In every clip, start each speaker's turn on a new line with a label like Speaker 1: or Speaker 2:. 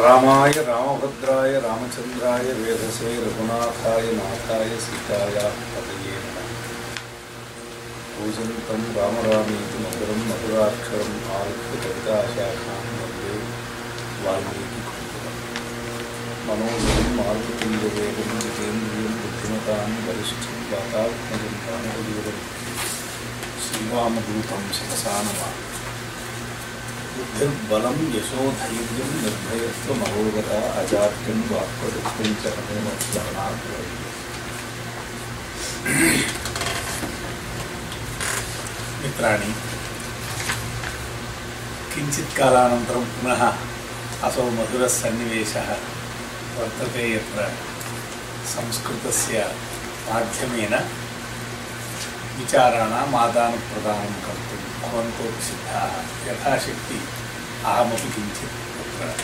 Speaker 1: रामाय, रामभद्राय रामचन्द्राय वेधसे रघुनाथाय नाथाय सीताय पतये पूजन्तं रामरामेति मधुरं मधुराक्षरम् आरुह्य कविताशाखां वंदे वाल्मीकिकुलम् मनोजलं मारुतिवेगं जितेन्द्रियं बुद्धिमतां वरिष्ठं, वातात्मजं रामबलीवरं श्रीरामदूतं शिरसा नमः। बुद्धिर्बलं यशोधैर्यं निर्भयत्वमरोगता अजाड्यं वाक्पटुत्वं च हनुमत्सरणात् मित्राणि, किञ्चित् कालानन्तरं पुनः असौ मधुरः सन्निवेशः वर्तते यत्र संस्कृतस्य माध्यमेन विचाराणाम् आदानप्रदानं कर्तुं भवन्तोपि सिद्धाः, यथाशक्ति, अहमपि किञ्चित् तत्र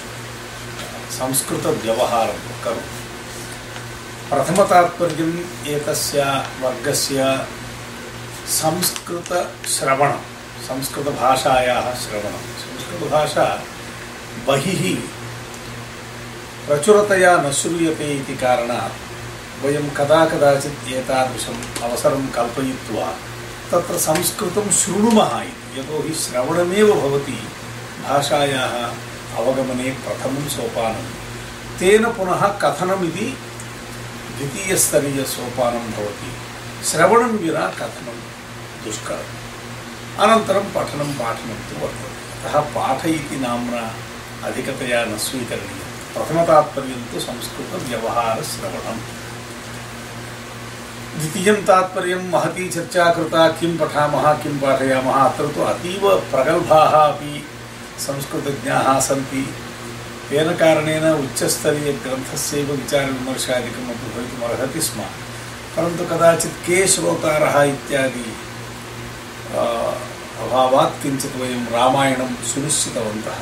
Speaker 1: संस्कृतव्यवहारं करोमि। प्रथमतात्पर्यम् एतस्य वर्गस्य संस्कृतश्रवणं, संस्कृतभाषायाः श्रवणं। संस्कृतभाषा बहिः प्रचुरतया न श्रूयते इति कारणात् वयं कदा कदाचित् एतादृशम् अवसरं कल्पयित्वा तत्र संस्कृतं शृणुमः इति यतोहि श्रवणमेव भवति भाषायाः अवगमने प्रथमं सोपानं तेन पुनः कथनमिति द्वितीयस्तरीयसोपानं भवति श्रवणं विना कथनं दुष्करम् अनन्तरं पठनं पाठनं तु वर्तते अतः पाठ इति नाम्ना अधिकतया न स्वीकरणीयं प्रथमतात्पर्यं तु संस्कृतव्यवहारश्रवणम् द्वितीयं तात्पर्यं महती चर्चा कृता किं पठामः, किं पाठयामः, अत्र तु अतीव प्रगल्भाः अपि संस्कृतज्ञाः सन्ति। तेन कारणेन उच्चस्तरीयग्रन्थस्यैव विचारविमर्शादिकम् अपि भवितुमर्हति स्म। परन्तु कदाचित् के श्रोतारः इत्यादि अभावात् किञ्चित् वयं रामायणं सुनिश्चितवन्तः।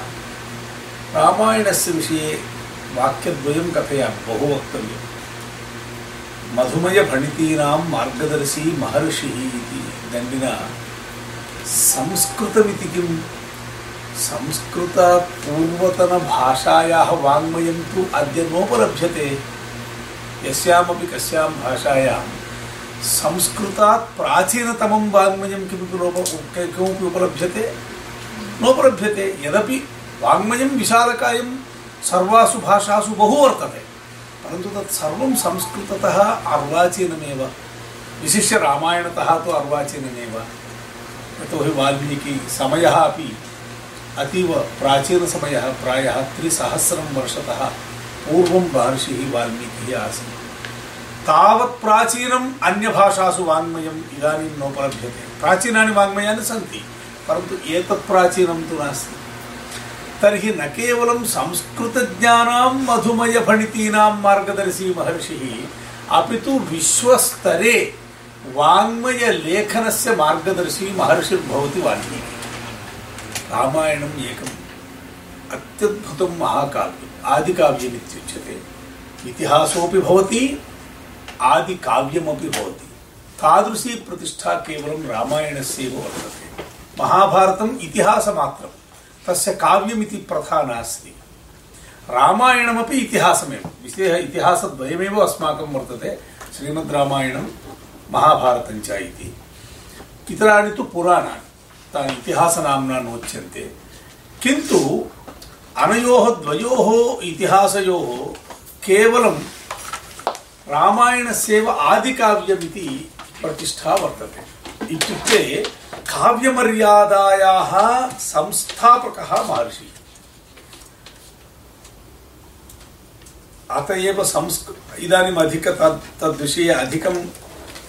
Speaker 1: रामायणस्य विषये वाक्यद्वयं कथयामि बहु वक्तव्यम्। मधुमयभणितीनां मार्गदर्शी महर्षिः इति दण्डिना। संस्कृतमिति किं संस्कृतपूर्वतनभाषायाः वाङ्मयं तु अद्य नोपलभ्यते। यस्यामपि कस्यां भाषायां। संस्कृतात् प्राचीनतमं वाङ्मयं किमपि नोप किमपि उपलभ्यते? नोपलभ्यते, यदपि वाङ्मयं सर्वासु भाषासु बहु वर्तते। परन्तु तत् सर्वं संस्कृततः अर्वाचीनमेव। विशिष्य रामायणतः तु अर्वाचीनमेव। यतोहि वाल्मीकि समयः अपि अतीव प्राचीनसमयः, प्रायः त्रिसहस्रं वर्षतः पूर्वं महर्षिः वाल्मीकिः आसीत्। तावत् प्राचीनम् अन्यभाषासु वाङ्मयम् इदानीं नोपलभ्यते। प्राचीनानि वाङ्मयानि सन्ति, परन्तु एतत् प्राचीनं तु नास्ति। तर्हि न केवलं संस्कृतज्ञानां मधुमयफणितीनां मार्गदर्शी महर्षिः, अपि तु विश्वस्तरे वाङ्मयलेखनस्य मार्गदर्शी महर्षिर्भवति वाल्मीकिः। रामायणम् एकम् अत्यद्भुतं महाकाव्यम् आदिकाव्यमित्युच्यते इतिहासोऽपि भवति, आदिकाव्यमपि भवति। तादृशी प्रतिष्ठा केवलं रामायणस्यैव वर्तते। महाभारतम् इतिहासमात्रम्। तस्य काव्यमिति प्रथा नास्ति रामायणमपि इतिहासमेव विशेष इतिहासद्वयमेव अस्माकं वर्तते श्रीमद्रामायणं महाभारतं च इति इतराणि तु पुराणानि तानि इतिहासनाम्ना नोच्यन्ते किन्तु अनयोः द्वयोः इतिहासयोः केवलं रामायणस्यैव आदिकाव्यमिति प्रतिष्ठा वर्तते इत्युक्ते काव्यमर्यादायाः संस्थापकः महर्षिः। अत एव संस्कृ, इदानीम् अधिक तद् तद्विषये अधिकम्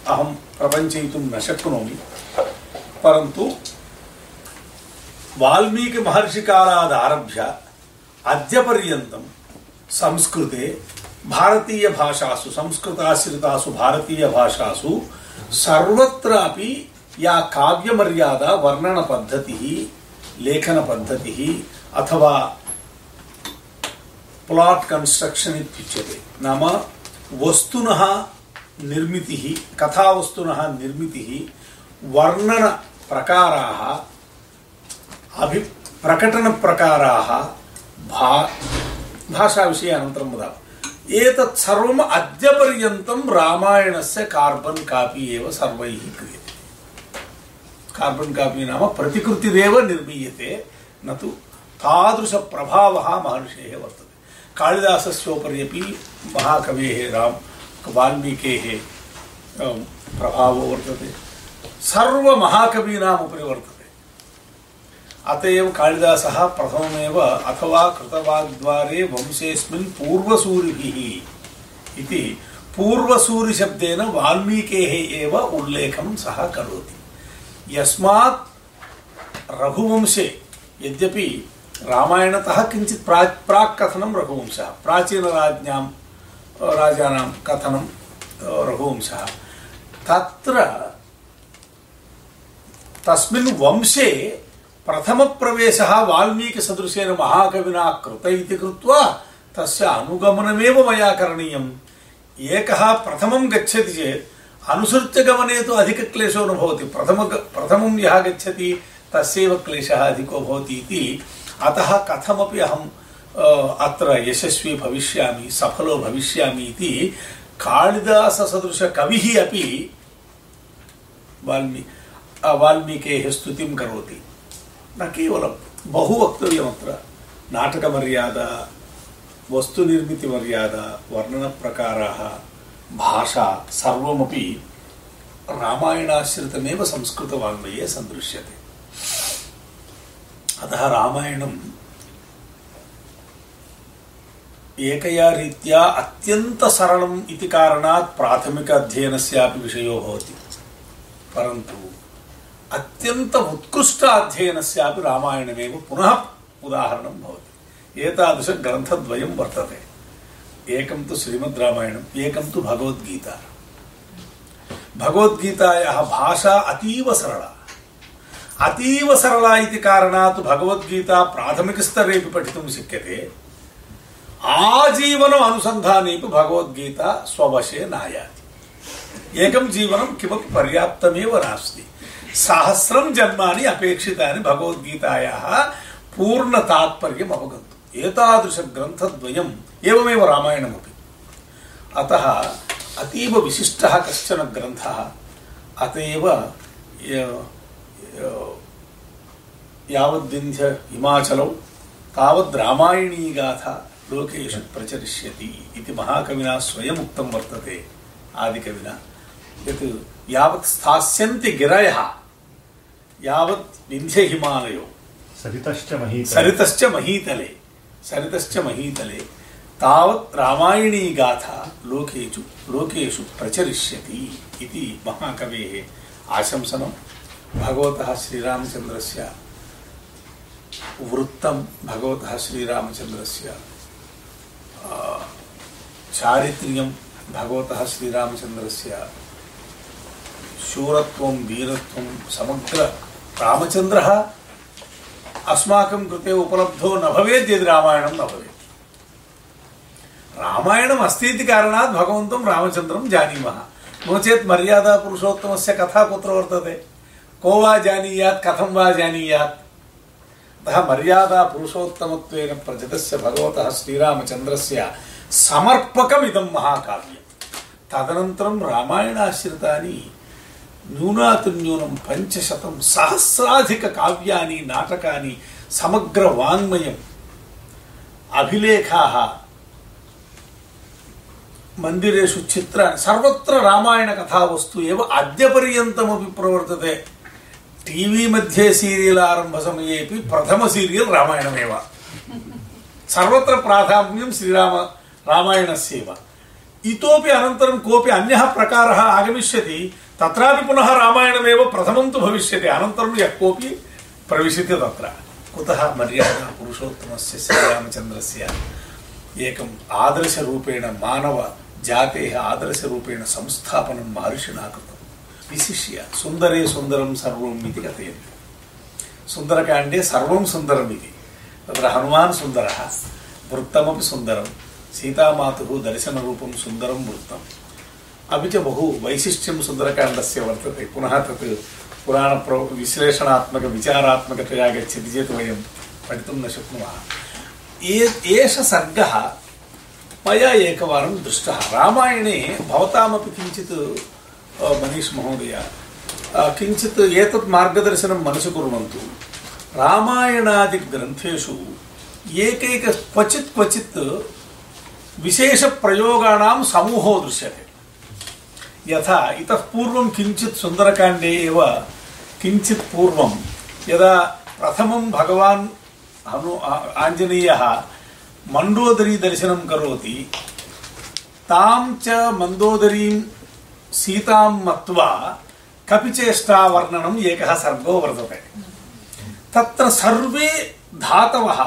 Speaker 1: अहं प्रपञ्चयितुं न शक्नोमि। परन्तु वाल्मीकिमहर्षिकालादारभ्य अद्यपर्यन्तं संस्कृते भारतीयभाषासु संस्कृताश्रितासु भारतीयभाषासु सर्वत्रापि या काव्यमर्यादा वर्णनपद्धतिः लेखनपद्धतिः अथवा प्लाट् कन्स्ट्रक्षन् इत्युच्यते। नाम वस्तुनः निर्मितिः, कथावस्तुनः निर्मितिः वर्णनप्रकाराः अभि प्रकटनप्रकाराः भा, भाषाविषये अनन्तरं वदामः। एतत् सर्वम् अद्यपर्यन्तं रामायणस्य कार्बन् कापी एव सर्वैः क्रियते। कार्बन् कापी नाम प्रतिकृतिरेव निर्मीयते, न तु तादृशप्रभावः महर्षेः वर्तते। कालिदासस्योपरि अपि महाकवेः राम, वाल्मीकेः प्रभावो वर्तते। सर्वमहाकवीनाम् उपरि वर्तते। अत एव कालिदासः प्रथममेव अथवा कृतवाग्द्वारे वंशेऽस्मिन् पूर्वसूरिभिः इति पूर्वसूरिशब्देन एव उल्लेखं सः करोति। यस्मात् रघुवंशे, यद्यपि रामायणतः किञ्चित् प्रा, प्राक् कथनं रघुवंशः, प्राचीनराज्ञां राजानां कथनं रघुवंशः, तत्र तस्मिन् वंशे प्रथमप्रवेशः वाल्मीकिसदृशेन महाकविना कृत इति कृत्वा तस्य अनुगमनमेव मया करणीयम्। एकः प्रथमं गच्छति चेत् अनुसृत्य गमने तु अधिकक्लेशो न भवति। प्रथम प्रथमं यः गच्छति तस्यैव क्लेशः अधिको भवति इति। अतः कथमपि अहम् अत्र यशस्वी भविष्यामि, सफलो भविष्यामि इति कालिदाससदृशकविः अपि वाल्मी वाल्मीकेः स्तुतिं करोति। न केवलं बहु वक्तव्यमत्र। नाटकमर्यादा, वस्तुनिर्मितिमर्यादा, वर्णनप्रकाराः भाषा सर्वमपि रामायणाश्रितमेव संस्कृतवाङ्मये सन्दृश्यते अतः रामायणम् एकया रीत्या अत्यन्तसरलम् इति कारणात् प्राथमिक अध्ययनस्यापि विषयो भवति परन्तु अत्यंत उत्कृष्ट अध्ययनस्यापि रामायणमेव पुनः उदाहरणं भवति एतादृशग्रन्थद्वयं वर्तते एकं तु श्रीमद् रामायणम् एकं तु भगवद्गीता। भगवद्गीतायाः भाषा अतीव सरला। अतीव सरला इति कारणात् भगवद्गीता प्राथमिकस्तरेपि पठितुं शक्यते। आजीवनम् अनुसन्धानेपि भगवद्गीता स्ववशे नायाति। एकं जीवनं किमपि पर्याप्तमेव नास्ति। सहस्रं जन्मानि अपेक्षितानि भगवद्गीतायाः पूर्णतात्पर्यम् अवगन्तुम्। एतादृशग्रन्थद्वयम् एवमेव रामायणमपि। अतः अतीव विशिष्टः कश्चन ग्रन्थः अत एव यावद्विन्ध्य हिमाचलौ तावद् रामायणी गाथा लोकेषु प्रचरिष्यति इति महाकविना स्वयमुक्तं वर्तते आदिकविना। यत् यावत् स्थास्यन्ति गिरयः यावत् विन्ध्य हिमालयो।
Speaker 2: सरितश्च महीतले।
Speaker 1: सरितश्च महीतले। सरितश्च महीतले। तावत् रामायणी गाथा लोकेषु लोकेषु प्रचरिष्यति इति महाकवेः आशंसनं भगवतः श्रीरामचन्द्रस्य भगवतः श्रीरामचन्द्रस्य चारित्र्यं भगवतः श्रीरामचन्द्रस्य शूरत्वं, वीरत्वं समग्र रामचन्द्रः अस्माकं कृते उपलब्धो न भवेत् यदि रामायणं न भवेत्। रामायणम् अस्ति इति कारणात् भगवन्तं रामचन्द्रं जानीमः। नो चेत् मर्यादापुरुषोत्तमस्य कथा कुत्र वर्तते? को वा जानीयात्, कथं वा जानीयात्? अतः मर्यादापुरुषोत्तमत्वेन प्रचितस्य भगवतः श्रीरामचन्द्रस्य समर्पकमिदं महाकाव्यं तदनन्तरं रामायणाश्रितानि న్యూనాతిన్యూనం పంచశతం సహస్రాధిక కావ్యాని నాటకాని సమగ్ర వాంగ్మయం. అభిలేఖా మందిరేషు చిత్ర సర్వత్ర రామాయణ కథావస్తు ఏవ అద్య పర్యంతమపి ప్రవర్తతే. టీవీ మధ్య సీరియల్ ఆరంభ సమయేపి ప్రథమ సీరియల్ రామాయణమేవ. సర్వత్ర ప్రాధాన్యం శ్రీరామ రామాయణస్యవ. ఇతోపి అనంతరం కోపి అన్య ప్రకార ఆగమిష్యతి. पुनः रामायणमेव प्रथमं तु भविष्यति अनन्तरं यः कोऽपि प्रविशति तत्र कुतः मर्यादा पुरुषोत्तमस्य श्रीरामचन्द्रस्य एकम् आदर्शरूपेण मानव जातेः आदर्शरूपेण संस्थापनं महर्षिणा कृतं विशिष्य सुन्दरे सुन्दरं सर्वम् इति कथयन्ति सुन्दरकाण्डे सर्वं सुन्दरम् इति तत्र हनुमान् सुन्दरः वृत्तमपि सुन्दरं सीतामातुः दर्शनरूपं सुन्दरं वृत्तम् अपि च बहु वैशिष्ट्यं सुन्दरकाण्डस्य वर्तते। पुनः तत् पुराणप्र विश्लेषणात्मकविचारात्मकतया गच्छति चेत् वयं पठितुं न शक्नुमः। एष सर्गः मया एकवारं दृष्टः। रामायणे भवतामपि किञ्चित् मनीष् महोदय किञ्चित् एतत् मार्गदर्शनं मनसि कुर्वन्तु। रामायणादिग्रन्थेषु एकैक क्वचित् क्वचित् विशेषप्रयोगाणां समूहो दृश्यते। यथा इतः पूर्वं किञ्चित् सुन्दरकाण्डे एव किञ्चित् पूर्वं। यदा प्रथमं भगवान् हनु आञ्जनेयः मण्डोदरी दर्शनं करोति, तां च मन्दोदरीं सीतां मत्वा कपिचेष्टावर्णनम् एकः सर्गो वर्तते। तत्र सर्वे धातवः,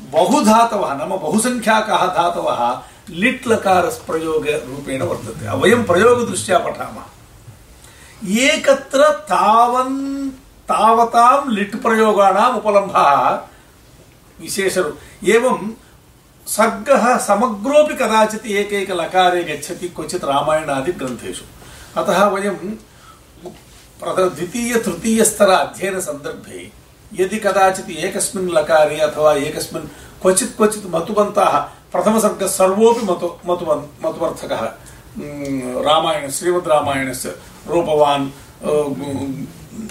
Speaker 1: बहुधातवः, नाम बहुसङ्ख्याकाः धातवः लिट् लकारप्रयोगरूपेण वर्तते वयं प्रयोगदृष्ट्या पठामः एकत्र तावन् तावतां लिट् प्रयोगाणाम् उपलम्भः विशेषरू एवं सर्गः समग्रोऽपि कदाचित् एकैकलकारे गच्छति क्वचित् रामायणादिग्रन्थेषु अतः वयं द्वितीय तृतीयस्तर अध्ययनसन्दर्भे यदि कदाचित् एकस्मिन् लकारे अथवा एकस्मिन् क्वचित् क्वचित् मतुबन्ताः प्रथमसर्गः सर्वोऽपि मतु मतुबन् मतुवर्थकः रामायण श्रीमद् रामायणस्य रूपवान्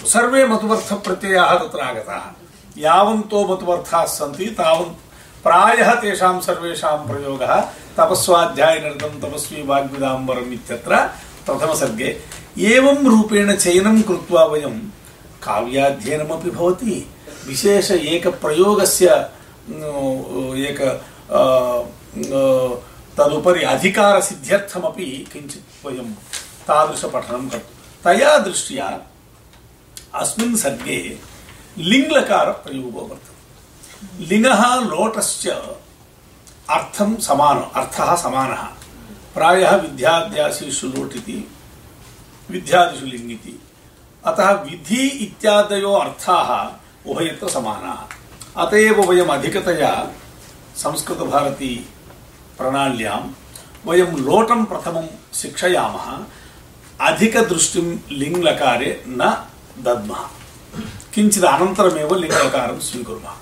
Speaker 1: सर्वे मतुवर्थप्रत्ययाः तत्र आगताः। यावन्तो मतुवर्थाः सन्ति, तावन् प्रायः तेषां सर्वेषां प्रयोगः तपस्वाध्यायनिरतं तपस्वी वाग्विदाम्बरम् इत्यत्र प्रथमसर्गे। एवं रूपेण चयनं कृत्वा वयं काव्याध्ययनमपि भवति। विशेष एकप्रयोगस्य एक तदुपरि अधिकारसिद्ध्यर्थमपि किञ्चित् वयं तादृशपठनं कर्तुं तया दृष्ट्या अस्मिन् सर्गे लिङ्लकारप्रयोगो वर्तते। लिङ्गः लोटश्च अर्थं समानो अर्थः समानः। प्रायः विद्याध्यासीषु लोट् इति, विद्यादिषु लिङ् इति। अतः विधि इत्यादयो अर्थाः उभयत्र समानाः। अत एव वयम् अधिकतया संस्कृतभारती प्रणाल्यां वयं लोटं प्रथमं शिक्षयामः अधिकदृष्टिं लिङ्लकारे न दद्मः किञ्चित् अनन्तरमेव लिङ्गकारं स्वीकुर्मः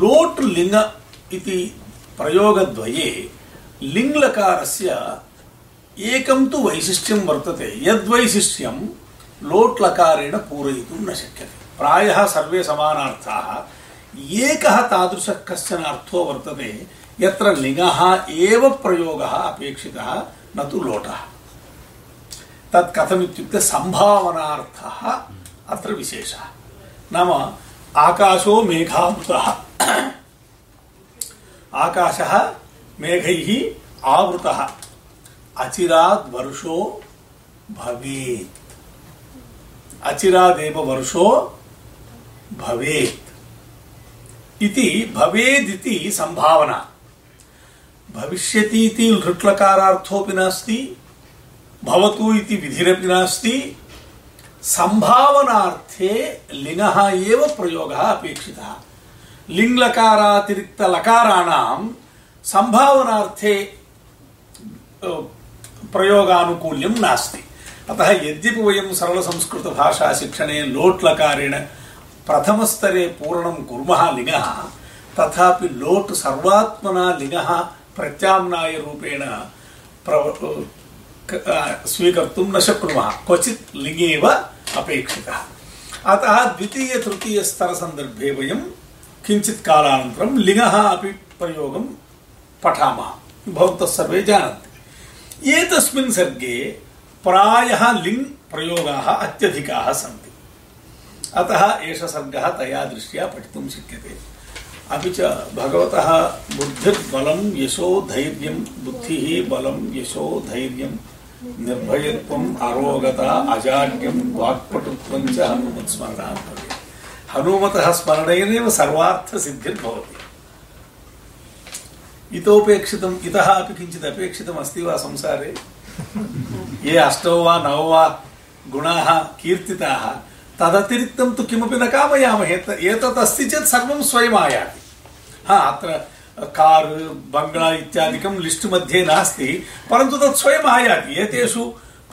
Speaker 1: लोट् लिङ्ग इति प्रयोगद्वये लिङ्लकारस्य एकं तु वैशिष्ट्यं वर्तते यद्वैशिष्ट्यं लोट् लकारेण पूरयितुं न शक्यते प्रायः सर्वे समानार्थाः एकः तादृशः कश्चन अर्थो वर्तते, यत्र एव प्रयोगः अपेक्षितः, न तु लोटः। तत् कथमित्युक्ते सम्भावनार्थः नाम आकाशो मेघावृतः। आकाशः मेघैः आवृतः। अचिरात् वर्षो भवेत्। अचिरादेव वर्षो भवेत्। इति भवेदिति सम्भावना भविष्यति इति लृट्लकारार्थोऽपि नास्ति भवतु इति विधिरपि नास्ति संभावनार्थे लिङ्गः एव प्रयोगः अपेक्षितः लिङ्लकारातिरिक्त लकाराणां संभावनार्थे प्रयोगानुकूल्यं नास्ति अतः यद्यपि वयं सरलसंस्कृतभाषाशिक्षणे लोट् लकारेण प्रथमस्तरे पूरणं कुर्मः लिङ्गः, तथापि लोट् सर्वात्मना लिङ्गः प्रत्याम्नायरूपेण प्र स्वीकर्तुं न शक्नुमः, क्वचित् लिङ्गेव अपेक्षितः। अतः द्वितीय तृतीय स्तर संदर्भे वयं किञ्चित् कालानन्तरं लिङ्गः अपि प्रयोगं पठामः। भवन्तः सर्वे जानन्ति। एतस्मिन् सर्गे प्रायः लिङ् प्रयोगाः अत्यधिकाः सन्ति। अतः एष सर्गः तया दृष्ट्या पठितुं शक्यते। अपि च भगवतः बुद्धिर्बलं यशो धैर्यं, बुद्धिः बलं यशो धैर्यं, निर्भयत्वम् अरोगता अजाड्यं वाक्पटुत्वं च हनुमत् स्मरणात् भवेत्। हनुमतः स्मरणेनैव सर्वार्थसिद्धिर्भवति। इतोपेक्षितम्, इतः अपि किञ्चित् अपेक्षितम् अस्ति वा संसारे? ये अष्टौ वा नव वा गुणाः, कीर्तिताः तदतिरिक्तं तु किमपि न कामयामहे। एतत् अस्ति चेत् सर्वं स्वयम् आयाति हा, अत्र कार्, बङ्ग्ला इत्यादिकं लिस्ट् मध्ये नास्ति, परन्तु तत् स्वयम् आयाति एतेषु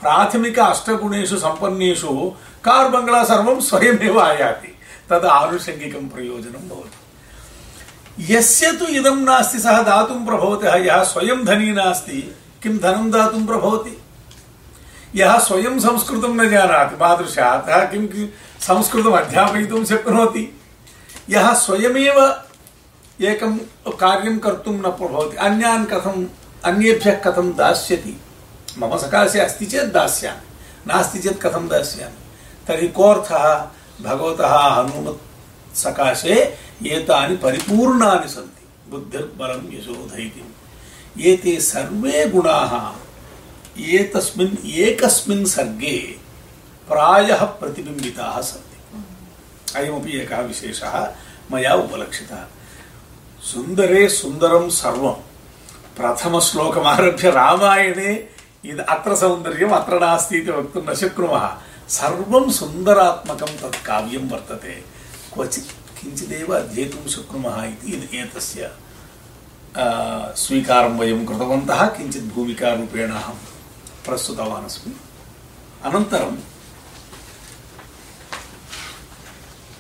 Speaker 1: प्राथमिक अष्टगुणेषु सम्पन्नेषु कार्, बङ्ग्ला सर्वं स्वयमेव आयाति। तद् आनुषङ्गिकं प्रयोजनं भवति। यस्य तु इदं नास्ति, सः दातुं प्रभवतः, यः स्वयं धनी नास्ति, किं धनं दातुं प्रभवति? यः स्वयं संस्कृतं न जानाति। तादृशः अतः किं संस्कृतम् अध्यापयितुं शक्नोति। यः स्वयमेव एकं कार्यं कर्तुं न प्रभवति। अन्यान् कथम्, अन्येभ्यः कथं दास्यति? मम सकाशे अस्ति चेत् दास्यामि। नास्ति चेत् कथं दास्यामि? तर्हि कोऽर्थः? भगवतः हनुमत् सकाशे एतानि परिपूर्णानि सन्ति। बुद्धिर्बलं यशोधैर्यम् एते सर्वे गुणाः एतस्मिन्, एकस्मिन् सर्गे प्रायः प्रतिबिम्बिताः सन्ति। अयमपि एकः विशेषः मया उपलक्षितः। सुन्दरे सुन्दरं सर्वं। प्रथमश्लोकमारभ्य रामायणे इद, अत्र सौन्दर्यम् अत्र नास्ति इति वक्तुं न शक्नुमः। सर्वं सुन्दरात्मकं तत् काव्यं वर्तते। क्वचित् किञ्चिदेव अध्येतुं शक्नुमः इति एतस्य स्वीकारं वयं कृतवन्तः। किञ्चित् भूमिकारूपेण अहं प्रस्तुतवान् अस्मि अनन्तरं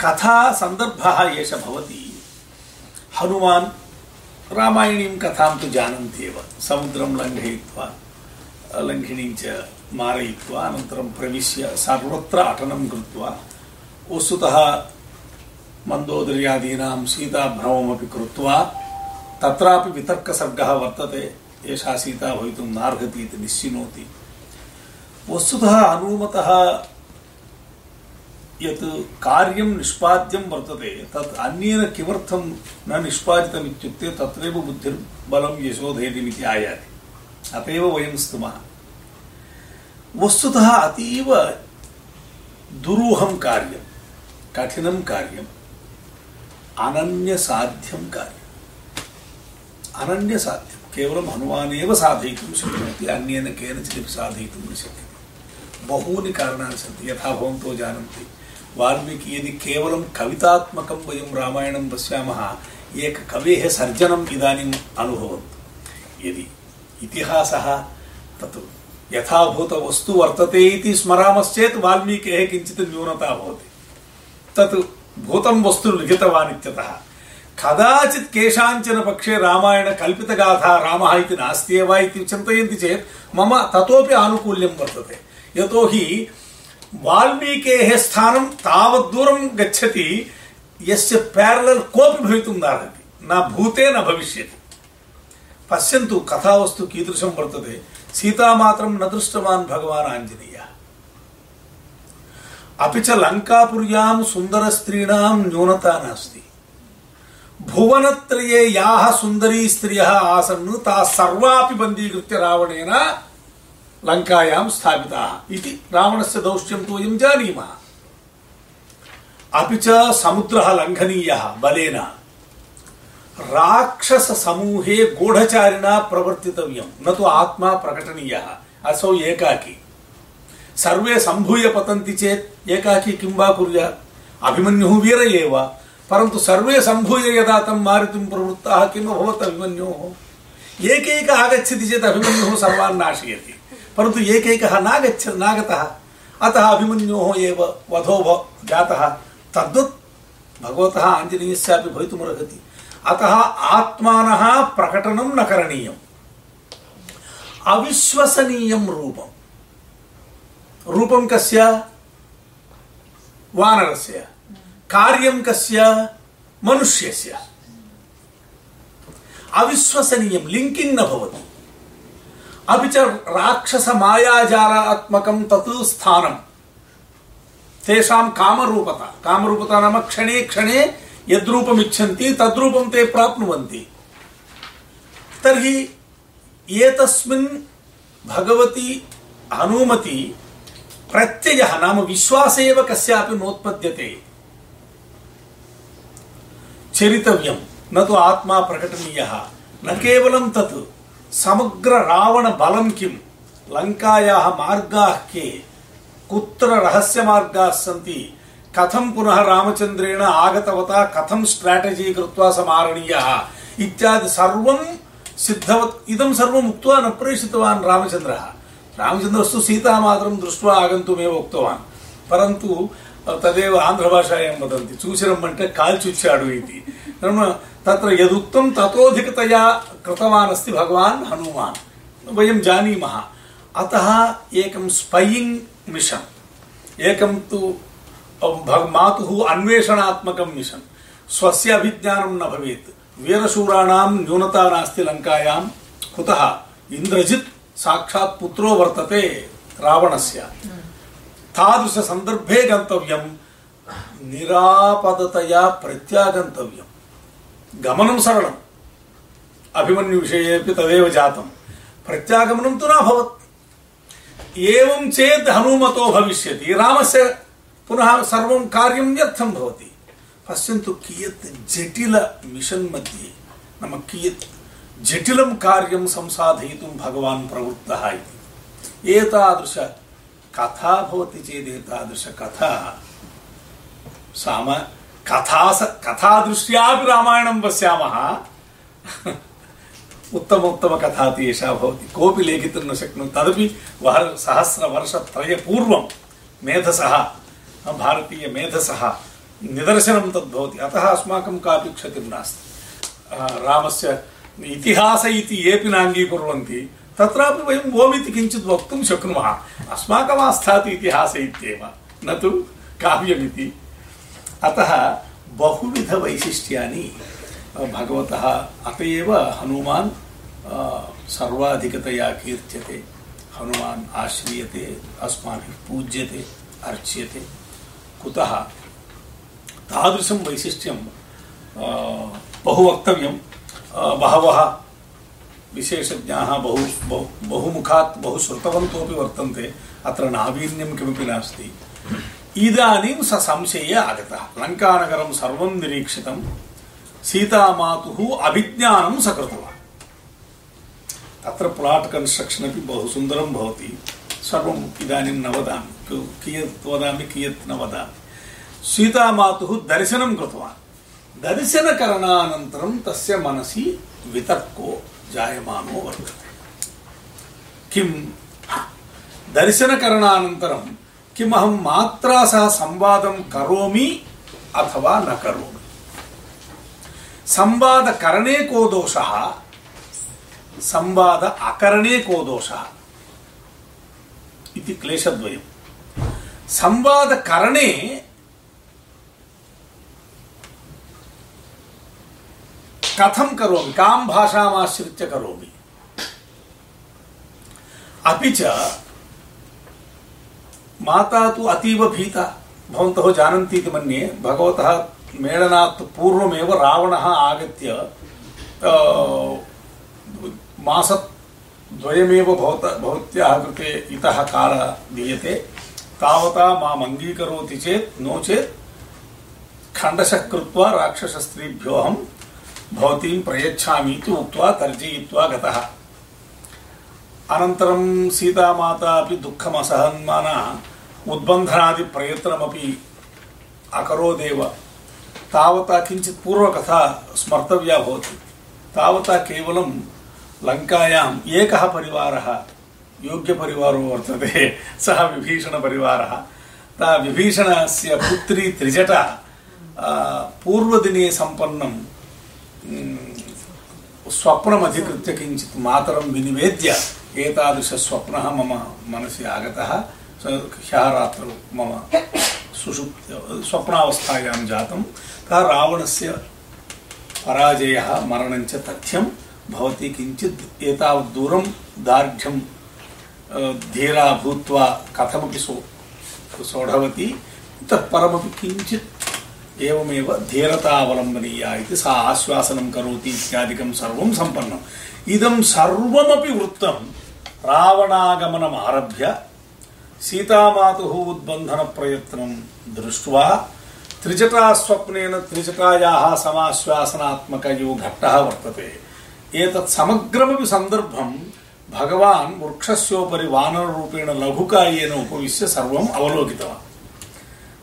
Speaker 1: कथा सन्दर्भः एष भवति हनुमान् रामायणीं कथां तु जानन्ति एव समुद्रं लङ्घयित्वा लङ्घिणीं च मारयित्वा अनन्तरं प्रविश्य सर्वत्र अटनं कृत्वा वस्तुतः मन्दोदर्यादीनां सीताभ्रममपि कृत्वा तत्रापि वितर्कसर्गः वर्तते एषा सीता भवितुं नार्हति इति निश्चिनोति। वस्तुतः हनुमतः यत् कार्यं निष्पाद्यं वर्तते, तत् अन्येन किमर्थं न निष्पादितम् इत्युक्ते तत्रैव बुद्धिर्बलं यशोधैर्यमिति आयाति। अत एव वयं स्तुमः। वस्तुतः अतीव दुरूहं कार्यं, कठिनं कार्यम् अनन्यसाध्यं कार्यम् अनन्यसाध्यं। केवलं हनुमानेव साधयितुं शक्नोति, अन्येन केनचिदपि साधयितुं न शक्यते। बहूनि कारणानि सन्ति। यथा वाल्मीकि यदि केवलं कवितात्मकं वयं रामायणं पश्यामः, एककवेः सर्जनम् इदानीम् यदि इतिहासः तत् यथाभूतवस्तु वर्तते इति स्मरामश्चेत् वाल्मीकेः किञ्चित् न्यूनता भवति। तत् भूतं वस्तु लिखितवान् कदाचित् केषाञ्चन पक्षे रामायण कल्पितगाथा रामः इति नास्ति एव इति चिन्तयन्ति चेत् मम ततोपि आनुकूल्यं वर्तते। यतोहि वाल्मीकेः स्थानं तावद्दूरं गच्छति, यस्य प्यारलल् कोऽपि भवितुं नार्हति न भूते न भविष्यति। पश्यन्तु कथावस्तु कीदृशं वर्तते, सीतामात्रं न दृष्टवान् भगवान् आञ्जनेयः। अपि च लङ्कापुर्यां सुन्दरस्त्रीणां न्यूनता नास्ति। भुवनत्रये याः सुन्दरी स्त्रियः आसन् ताः सर्वापि बन्दीकृत्य रावणेन लङ्कायां स्थापिताः इति रावणस्य दौष्ट्यं तु वयं जानीमः। अपि च समुद्रः लङ्घनीयः बलेन। राक्षससमूहे गूढचारिणा प्रवर्तितव्यं, न तु आत्मा प्रकटनीयः। असौ एकाकी। सर्वे सम्भूय पतन्ति चेत् एकाकी किं वा कुर्यात् अभिमन्युः वीर एव परन्तु सर्वे सम्भूय यदा तं मारितुं प्रवृत्ताः किम् अभवत् अभिमन्योः? एकैक आगच्छति चेत् अभिमन्युः सर्वान् नाशयति। परन्तु एकैकः नागच्छ, नागतः, अतः अभिमन्योः एव वधो जातः। तद्वत् भगवतः आञ्जनेयस्यापि भवितुमर्हति। अतः आत्मानः प्रकटनं न करणीयम्। अविश्वसनीयं रूपं रूपं कस्य? वानरस्य। कार्यं कस्य? मनुष्यस्य। अविश्वसनीयं लिङ्किङ्ग् न भवति। अपि च राक्षसमायाजालात्मकं तत् स्थानं तेषां कामरूपता। कामरूपता नाम क्षणे क्षणे यद्रूपमिच्छन्ति, तद्रूपं ते प्राप्नुवन्ति। तर्हि एतस्मिन् भगवती हनुमति प्रत्ययः नाम विश्वास एव कस्यापि नोत्पद्यते। चरितव्यं न तु आत्मा प्रकटनीयः न केवलं तत् समग्र रावण बलं किं लङ्कायाः मार्गाः के कुत्र रहस्यमार्गाः सन्ति कथं पुनः रामचन्द्रेण आगतवता कथं स्ट्राटेजी कृत्वा समारणीयः इत्यादि सर्वं सिद्धवत् इदं सर्वम् उक्त्वा न प्रेषितवान् रामचन्द्रः रामचन्द्रस्तु सीतामातरं दृष्ट्वा आगन्तुमेव उक्तवान् परन्तु तदेव आन्ध्रभाषायां वदन्ति। चूचरम्मण्टे काल्चुच्चाडु इति नाम तत्र यदुक्तं ततोऽधिकतया कृतवान् भगवान् हनुमान्। वयं जानीमः। अतः एकं स्पैयिङ्ग् मिशन् एकं तु अं, मातुः अन्वेषणात्मकं मिशन् स्वस्य अभिज्ञानं न भवेत्। वीरशूराणां न्यूनता नास्ति लङ्कायां। कुतः? इन्द्रजित् साक्षात् पुत्रो वर्तते रावणस्य। तादृशसन्दर्भे गन्तव्यं निरापदतया प्रत्यागन्तव्यं गमनं सरलम्। अभिमन्युविषये अपि तदेव जातं प्रत्यागमनं तु नाभवत् एवं चेत् हनुमतो भविष्यति। रामस्य पुनः सर्वं कार्यं व्यर्थं भवति। पश्यन्तु कियत् जटिल मिशन् मध्ये नाम कियत् जटिलं कार्यं संसाधयितुं भगवान् प्रवृत्तः इति। एतादृश कथा भवति चेत् एतादृश कथा साम कथा कथादृष्ट्यापि रामायणं पश्यामः। उत्तम उत्तम कथा इति एषा भवति। कोऽपि लेखितुं न शक्नोति। तदपि वर् सहस्रवर्षत्रयपूर्वं मेधसः भारतीयमेधसः निदर्शनं तद्भवति अतः अस्माकं कापि क्षतिर्नास्ति रामस्य इतिहास इति येऽपि नाङ्गीकुर्वन्ति। तत्रापि वयम् ओमिति किञ्चित् वक्तुं शक्नुमः। अस्माकम् आस्थाति इतिहास इत्येव, न तु काव्यमिति। अतः बहुविधवैशिष्ट्यानि भगवतः अत एव हनुमान् सर्वाधिकतया कीर्त्यते, हनुमान् आश्रियते, अस्माभिः पूज्यते, अर्च्यते। कुतः तादृशं वैशिष्ट्यं बहु वक्तव्यं। बहवः विशेषज्ञाः बहु बहु बहुमुखात् बहु श्रुतवन्तोपि वर्तन्ते। अत्र नावीन्यं किमपि नास्ति। स संशये आगतः। लङ्कानगरं सर्वं निरीक्षितं। सीतामातुः अभिज्ञानं स कृतवान्। तत्र प्लाट् कन्स्ट्रक्षन् बहु सुन्दरं भवति। सर्वम् न वदामि। कियत् वदामि, कियत् न वदामि। सीतामातुः दर्शनं कृतवान्। दर्शनकरणानन्तरं तस्य मनसि वितर्को। జాయమానో వర్తతే కిం దర్శనకరణానంతరం కిమహం మాత్రా సహ సంవాదం కరోమి అథవా న కరోమి సంవాదకరణే కో దోష సంవాద అకరణే కో దోష ఇది క్లేశద్వయం సంవాదకరణే कथं करोमि? कां भाषामाश्रित्य करोमि। अपि च माता तु अतीव भीता। भवन्तः जानन्ति इति मन्ये भगवतः मेलनात् पूर्वमेव रावणः आगत्य मासद्वयमेव भवत, भवत्याः कृते इतः कालः दीयते। तावता माम् अङ्गीकरोति चेत्, नो चेत् खण्डशः कृत्वा राक्षसस्त्रीभ्योऽहं भवतीं प्रयच्छामि इति उक्त्वा तर्जयित्वा गतः। अनन्तरं सीतामाता अपि दुःखमसहन्माना उद्बन्धनादिप्रयत्नमपि अकरोदेव। तावता किञ्चित् पूर्वकथा स्मर्तव्या भवति। तावता केवलं लङ्कायाम् एकः परिवारः, योग्यपरिवारो वर्तते, सः विभीषणपरिवारः। विभीषणस्य पुत्री त्रिजटा पूर्वदिने सम्पन्नं स्वप्नमधिकृत्य किञ्चित् मातरं विनिवेद्य एतादृशस्वप्नः मम मनसि आगतः। ह्यः रात्रौ मम सुषुप् स्वप्नावस्थायां जातं तथा रावणस्य पराजयः मरणञ्च तथ्यं। भवती किञ्चित् एतावत् दूरं दार्ढ्यं धीरा भूत्वा कथमपि सो सोढवती। इतः परमपि किञ्चित् एवमेव धीरता अवलम्बनीया इति सा आश्वासनं करोति इत्यादिकं सर्वं सम्पन्नम् इदं सर्वमपि वृत्तं रावणागमनम् आरभ्य सीतामातुः उद्बन्धनप्रयत्नं दृष्ट्वा त्रिजटास्वप्नेन त्रिजटायाः समाश्वासनात्मकयो घट्टः वर्तते एतत् समग्रमपि सन्दर्भं भगवान् वृक्षस्योपरि वानररूपेण लघुकायेन उपविश्य सर्वम् अवलोकितवान्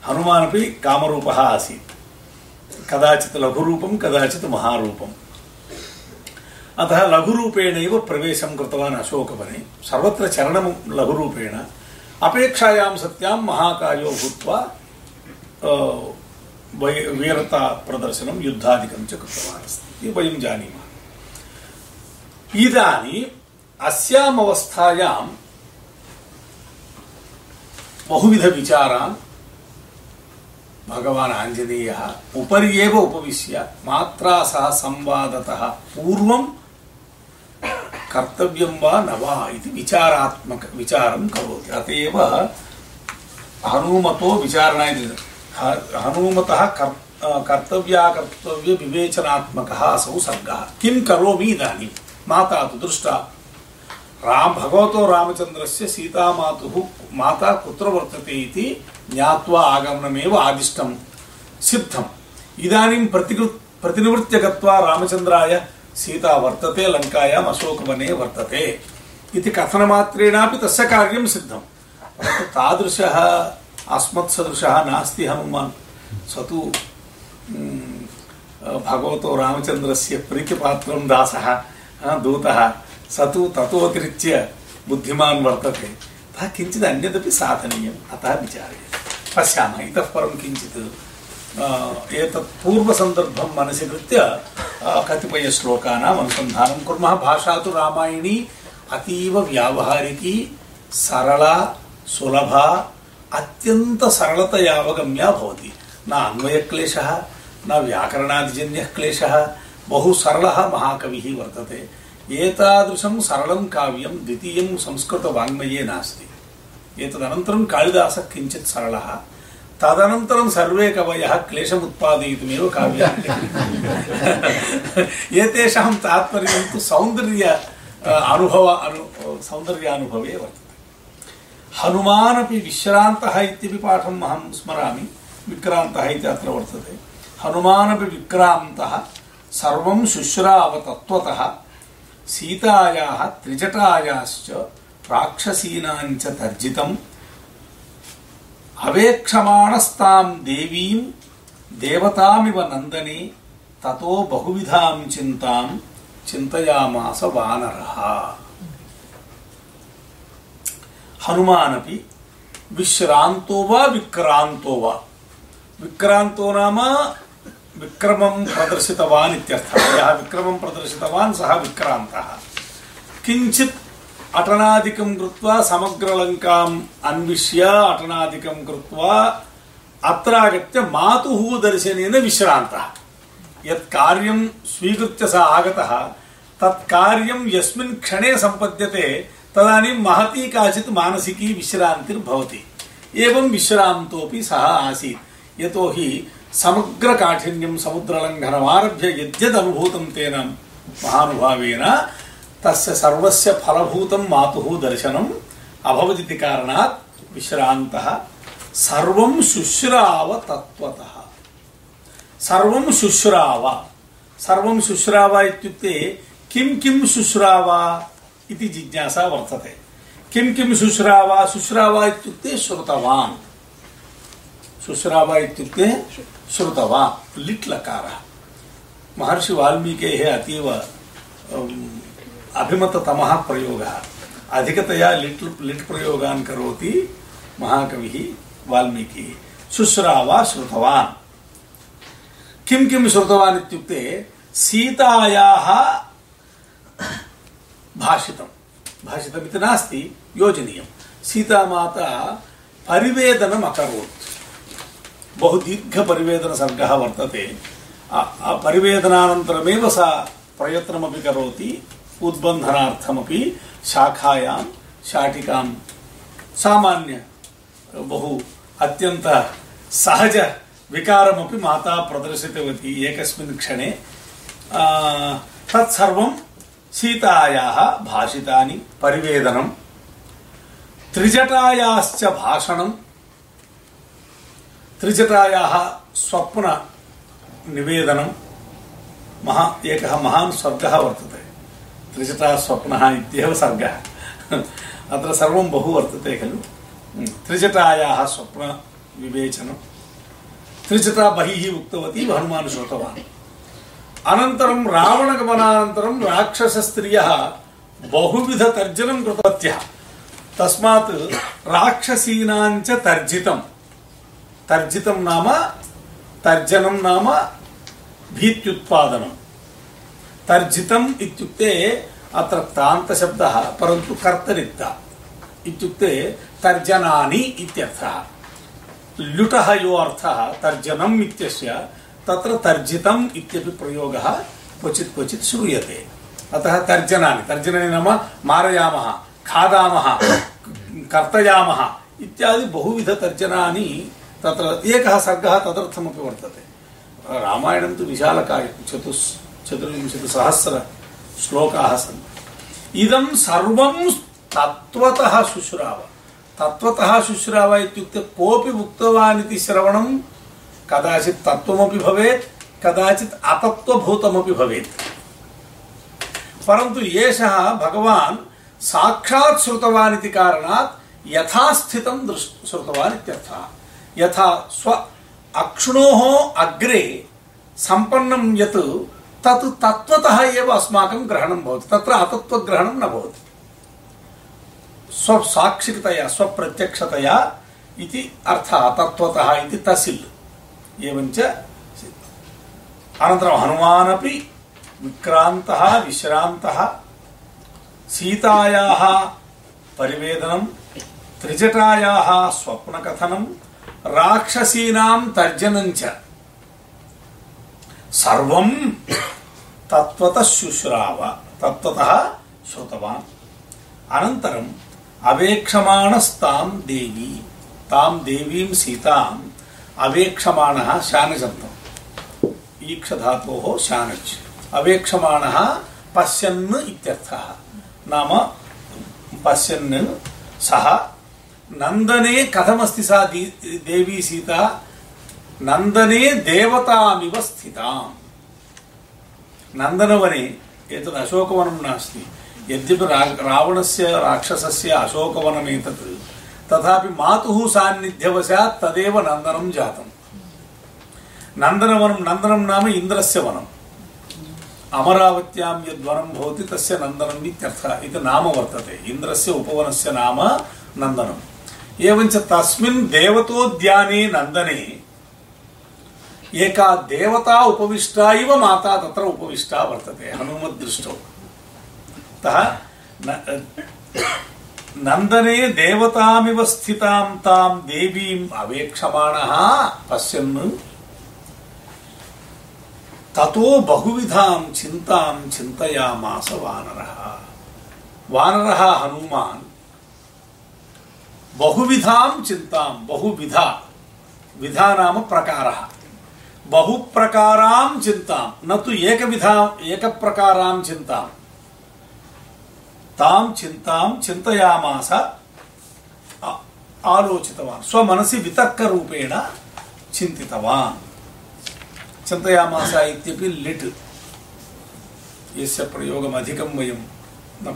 Speaker 1: हनुमानपि कामरूपः आसीत् कदाचित् लघुरूपं, कदाचित् महारूपम् अतः लघुरूपेणैव प्रवेशं कृतवान् अशोकवने सर्वत्र चरणं लघुरूपेण। अपेक्षायां सत्यां महाकायो भूत्वा वीरताप्रदर्शनं युद्धादिकं च कृतवान् अस्ति। वयं जानीमः। इदानीम् अस्याम् बहुविधविचारान् भगवान् आञ्जनेयः। उपरि एव उपविश्य मात्रा सह संवादतः। पूर्वं कर्तव्यं विचारात्मक विचारं करोति। अत एव हनुमतो विचारणा इति हनुमतः असौ सर्गः। किं करोमि इदानीं? माता तु दृष्टा। राम, भगवतो रामचन्द्रस्य सीतामातुः माता कुत्र वर्तते इति ज्ञात्वा आगमनमेव आदिष्टं सिद्धम्। इदानीं प्रतिकृ प्रतिनिवृत्य गत्वा रामचन्द्राय सीता वर्तते, लङ्कायाम् अशोकवने वर्तते। इति कथनमात्रेणापि तस्य कार्यं सिद्धं परन्तु तादृशः अस्मत्सदृशः नास्ति हनुमान्। स तु भगवतो रामचन्द्रस्य प्रीतिपात्रं दासः दूतः। स तु ततोऽतिरिच्य बुद्धिमान् वर्तते। अतः किञ्चित् अन्यदपि साधनीयम्। अतः विचार्य पश्यामः। इतः परं किञ्चित् एतत् पूर्वसन्दर्भं मनसि कृत्य कतिपयश्लोकानाम् अनुसन्धानं कुर्मः। भाषा तु रामायणी, अतीव व्यावहारिकी, सरला, सुलभा, अत्यन्तसरलतया अवगम्या भवति। न अन्वयक्लेशः, न व्याकरणादिजन्यः क्लेशः बहु सरलः महाकविः वर्तते। एतादृशं सरलं काव्यं द्वितीयं संस्कृतवाङ्मये नास्ति। एतदनन्तरं कालिदासः किञ्चित् सरलः। तदनन्तरं सर्वे कवयः क्लेशमुत्पादयितुमेव काव्यानि लिखन्ति। एतेषां तात्पर्यं तु सौन्दर्य अनुभव, अनु सौन्दर्यानुभवे वर्तते। हनुमानपि विश्रान्तः इत्यपि पाठम् अहं स्मरामि, विक्रान्तः इति अत्र वर्तते। हनुमानपि विक्रान्तः, सर्वं शुश्राव तत्त्वतः सीतायाः त्रिजटायाश्च राक्षसीनां च तर्जितम् अवेक्षमाणस्तां देवीं देवतामिव नन्दने ततो बहुविधां चिन्तां चिन्तयामास वानरः हनुमानपि विश्रान्तो वा विक्रान्तो वा विक्रान्तो नाम विक्रमं प्रदर्शितवान् इत्यर्थः। यः विक्रमं प्रदर्शितवान्, सः विक्रान्तः। किञ्चित् अटनादिकं कृत्वा समग्रलङ्काम् अन्विष्य, अटनादिकं कृत्वा अत्र आगत्य मातुः दर्शनेन विश्रान्तः। यत् कार्यं स्वीकृत्य सः आगतः, तत् कार्यं यस्मिन् क्षणे सम्पद्यते, तदानीं महती काचित् मानसिकी विश्रान्तिर्भवति। एवं विश्रान्तोऽपि सः आसीत्। यतोहि समग्रकाठिन्यं समुद्रलङ्घनमारभ्य यद्यदनुभूतं तेन महानुभावेन, तस्य सर्वस्य फलभूतं मातुः दर्शनम् विश्रान्तः सर्वं शुश्राव तत्त्वतः। सर्वं शुश्राव। सर्वं शुश्राव किं किं शुश्राव इति जिज्ञासा वर्तते। किं किं शुश्राव? शुश्राव इत्युक्ते शुश्राव श्रुतवान् लिट् लकारः महर्षि वाल्मीकेः अतीव अभिमततमः प्रयोगः। अधिकतया लिट् लिट् प्रयोगान् करोति महाकविः वाल्मीकिः। शुश्राव श्रुतवान्। किं किं श्रुतवान् इत्युक्ते सीतायाः भाषितं भाषितमिति नास्ति योजनीयं सीतामाता परिवेदनम् अकरोत्। बहु दीर्घपरिवेदनसर्गः वर्तते परिवेदनानन्तरमेव सा प्रयत्नमपि करोति, उद्बन्धनार्थमपि शाखायां, शाटिकां, सामान्य, बहु अत्यन्त सहज विकारमपि माता प्रदर्शितवती एकस्मिन् क्षणे। तत्सर्वं सीतायाः भाषितानि परिवेदनं, त्रिजटायाश्च भाषणं त्रिजटायाः स्वप्ननिवेदनं महा एकः महान् सर्गः वर्तते त्रिजटा स्वप्नः इत्येव सर्गः अत्र सर्वं बहु वर्तते खलु त्रिजटायाः स्वप्नविवेचनं त्रिजटा बहिः उक्तवती हनुमान् श्रुतवान् अनन्तरं रावणगमनानन्तरं राक्षसस्त्रियः बहुविधतर्जनं कृतवत्यः तस्मात् राक्षसीनाञ्च तर्जितं तर्जितं नाम, तर्जनं नाम, भीत्युत्पादनं। तर्जितम् इत्युक्ते अत्र तान्तशब्दः परन्तु कर्तरिक्ता। इत्युक्ते तर्जनानि इत्यर्थः। ल्युटः यो अर्थः, तर्जनम् इत्यस्य, तत्र तर्जितम् इत्यपि प्रयोगः क्वचित् क्वचित् श्रूयते। अतः तर्जनानि तर्जनानि नाम मारयामः, खादामः, कर्तयामः इत्यादि बहुविधतर्जनानि तत्र एकः सर्गः तदर्थमपि वर्तते। रामायणं तु विशालकार्यं चतुस् चतुर्विंशतिसहस्र श्लोकाः सन्ति। इदं सर्वं तत्त्वतः शुश्राव। तत्त्वतः शुश्राव इत्युक्ते कोऽपि उक्तवान् इति श्रवणं कदाचित् तत्त्वमपि भवेत्, कदाचित् अतत्त्वभूतमपि भवेत्। परन्तु एषः भगवान् साक्षात् श्रुतवान् इति कारणात् यथास्थितं दृष् श्रुतवान् इत्यर्थः। यथा स्व अक्ष्णोः अग्रे सम्पन्नं यत् तत् तत्त्वतः एव अस्माकं ग्रहणं भवति तत्र अतत्त्वग्रहणं न भवति स्वसाक्षिकतया स्वप्रत्यक्षतया इति अर्थः तत्त्वतः इति तसिल् एवञ्च अनन्तरं हनुमानपि विक्रान्तः विश्रान्तः सीतायाः परिवेदनं त्रिजटायाः स्वप्नकथनं राक्षसीनां तर्जनञ्च सर्वं तत्त्वतः शुश्राव तत्त्वतः श्रुतवान् अनन्तरम् अवेक्षमाणस्तां देवी तां देवीं सीताम् अवेक्षमाणः शानशब्दम् ईक्षधातोः शानच् अवेक्षमाणः पश्यन् इत्यर्थः नाम पश्यन् सः नन्दने कथमस्ति सा देवी सीता नन्दने देवतामिव स्थिताम्। नन्दनवने एतद् अशोकवनं नास्ति। यद्यपि रावणस्य राक्षसस्य अशोकवनमेतत्, तथापि मातुः सान्निध्यवशात् तदेव नन्दनं जातम्। नन्दनवनं नन्दनं नाम इन्द्रस्य वनम् अमरावत्यां यद्वनं भवति, तस्य नन्दनम् इत्यर्थः, इति नाम वर्तते। इन्द्रस्य उपवनस्य नाम नन्दनम् एवञ्च तस्मिन् देवतोद्याने नन्दने। एका देवता उपविष्टा, इव माता तत्र उपविष्टा वर्तते, हनुमद्दृष्टौ। अतः नन्दने देवतामिव स्थितां, तां देवीम् अवेक्षमाणः, पश्यन् ततो बहुविधां चिन्तां चिन्तयामास वानरः। वानरः हनुमान् बहुविधां चिन्तां, बहुविधा। विधा नाम प्रकारः। बहुप्रकारां चिन्तां, न तु एकविधा, एकप्रकारां चिन्तां। तां चिन्तां चिन्तयामास आलोचितवान्, स्वमनसि वितर्करूपेण चिन्तितवान्। चिन्तयामास इत्यपि लिट्। यस्य प्रयोगम् अधिकं वयं न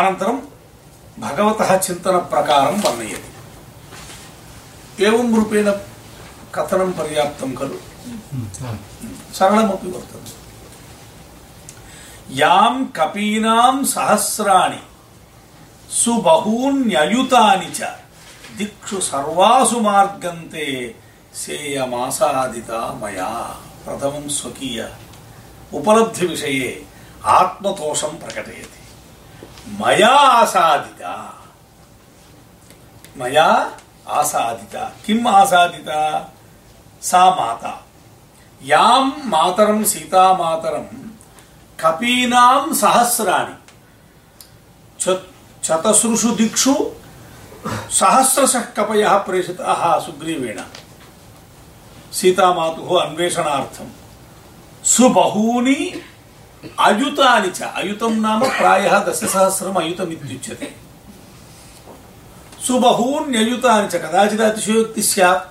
Speaker 1: पठामः अनन्तरं भगवतः चिन्तनप्रकारं वर्णयति एवं रूपेण कथनं पर्याप्तं खलु सरलमपि वर्तते यां कपीनां सहस्राणि सुबहून्ययुतानि च दिक्षु सर्वासु मार्गन्ते सेयमासादिता मया प्रथमं स्वकीय उपलब्धिविषये आत्मतोषं प्रकटयति मया आसादिता मया आसादिता किम् आसादिता सा माता यां मातरं सीता मातरं कपीनां सहस्राणि चतसृषु दिक्षु सहस्रशः कपयः प्रेषिताः सुग्रीवेण सीतामातुः अन्वेषणार्थं सुबहूनि अयुतानि च अयुतं नाम प्रायः दशसहस्रम् अयुतम् इत्युच्यते. सुबहून्ययुतानि च कदाचित् अतिशयोक्तिः स्यात्.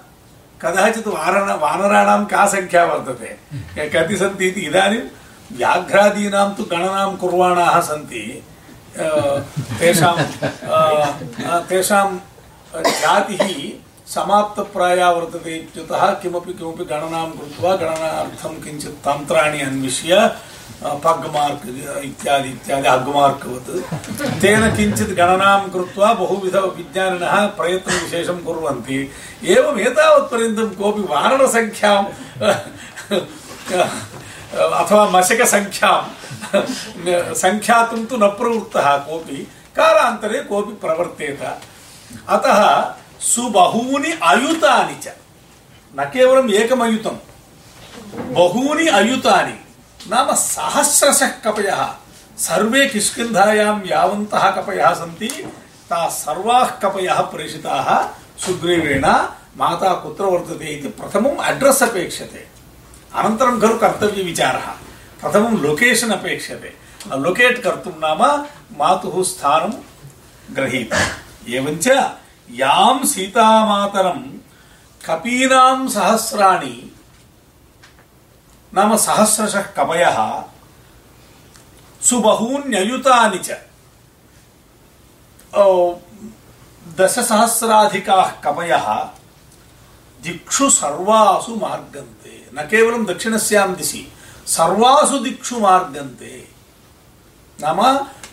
Speaker 1: कदाचित् वारण वानराणां का संख्या वर्तते? कति सन्ति इति? इदानीं व्याघ्रादीनां तु गणनां कुर्वाणाः सन्ति. तेषां तेषां जातिः समाप्तप्राया वर्तते इत्यतः किमपि किमपि गणनां कृत्वा गणनार्थं किञ्चित् तन्त्राणि अन्विष्य पग् मार्क् इत्यादि इत्यादि अग् मार्क्वत् तेन किञ्चित् गणनां कृत्वा बहुविध विज्ञानिनः प्रयत्नविशेषं कुर्वन्ति एवम् एतावत्पर्यन्तं कोऽपि वारणसङ्ख्यां अथवा मशकसङ्ख्यां सङ्ख्यातुं तु न प्रवृत्तः कोऽपि कालान्तरे कोऽपि प्रवर्तेत अतः सुबहूनि अयुतानि च न केवलम् एकमयुतं बहूनि अयुतानि नाम सहस्रशः कपयः। सर्वे किष्किन्धायां यावन्तः कपयः सन्ति। ताः सर्वाः कपयः प्रेषिताः। सुग्रीवेण, माता कुत्र वर्तते इति प्रथमम् अड्रेस् अपेक्षते अनन्तरं खलु कर्तव्यविचारः। प्रथमं लोकेशन् अपेक्षते लोकेट् कर्तुं नाम मातुः स्थानं गृहीतम् एवञ्च यां सीतामातरं कपीनां सहस्राणि नाम सहस्रशः कपयः सुबहून्ययुतानि च। दशसहस्राधिकाः कपयः दिक्षु सर्वासु मार्गन्ते। न केवलं दक्षिणस्यां दिशि, सर्वासु दिक्षु मार्गन्ते। नाम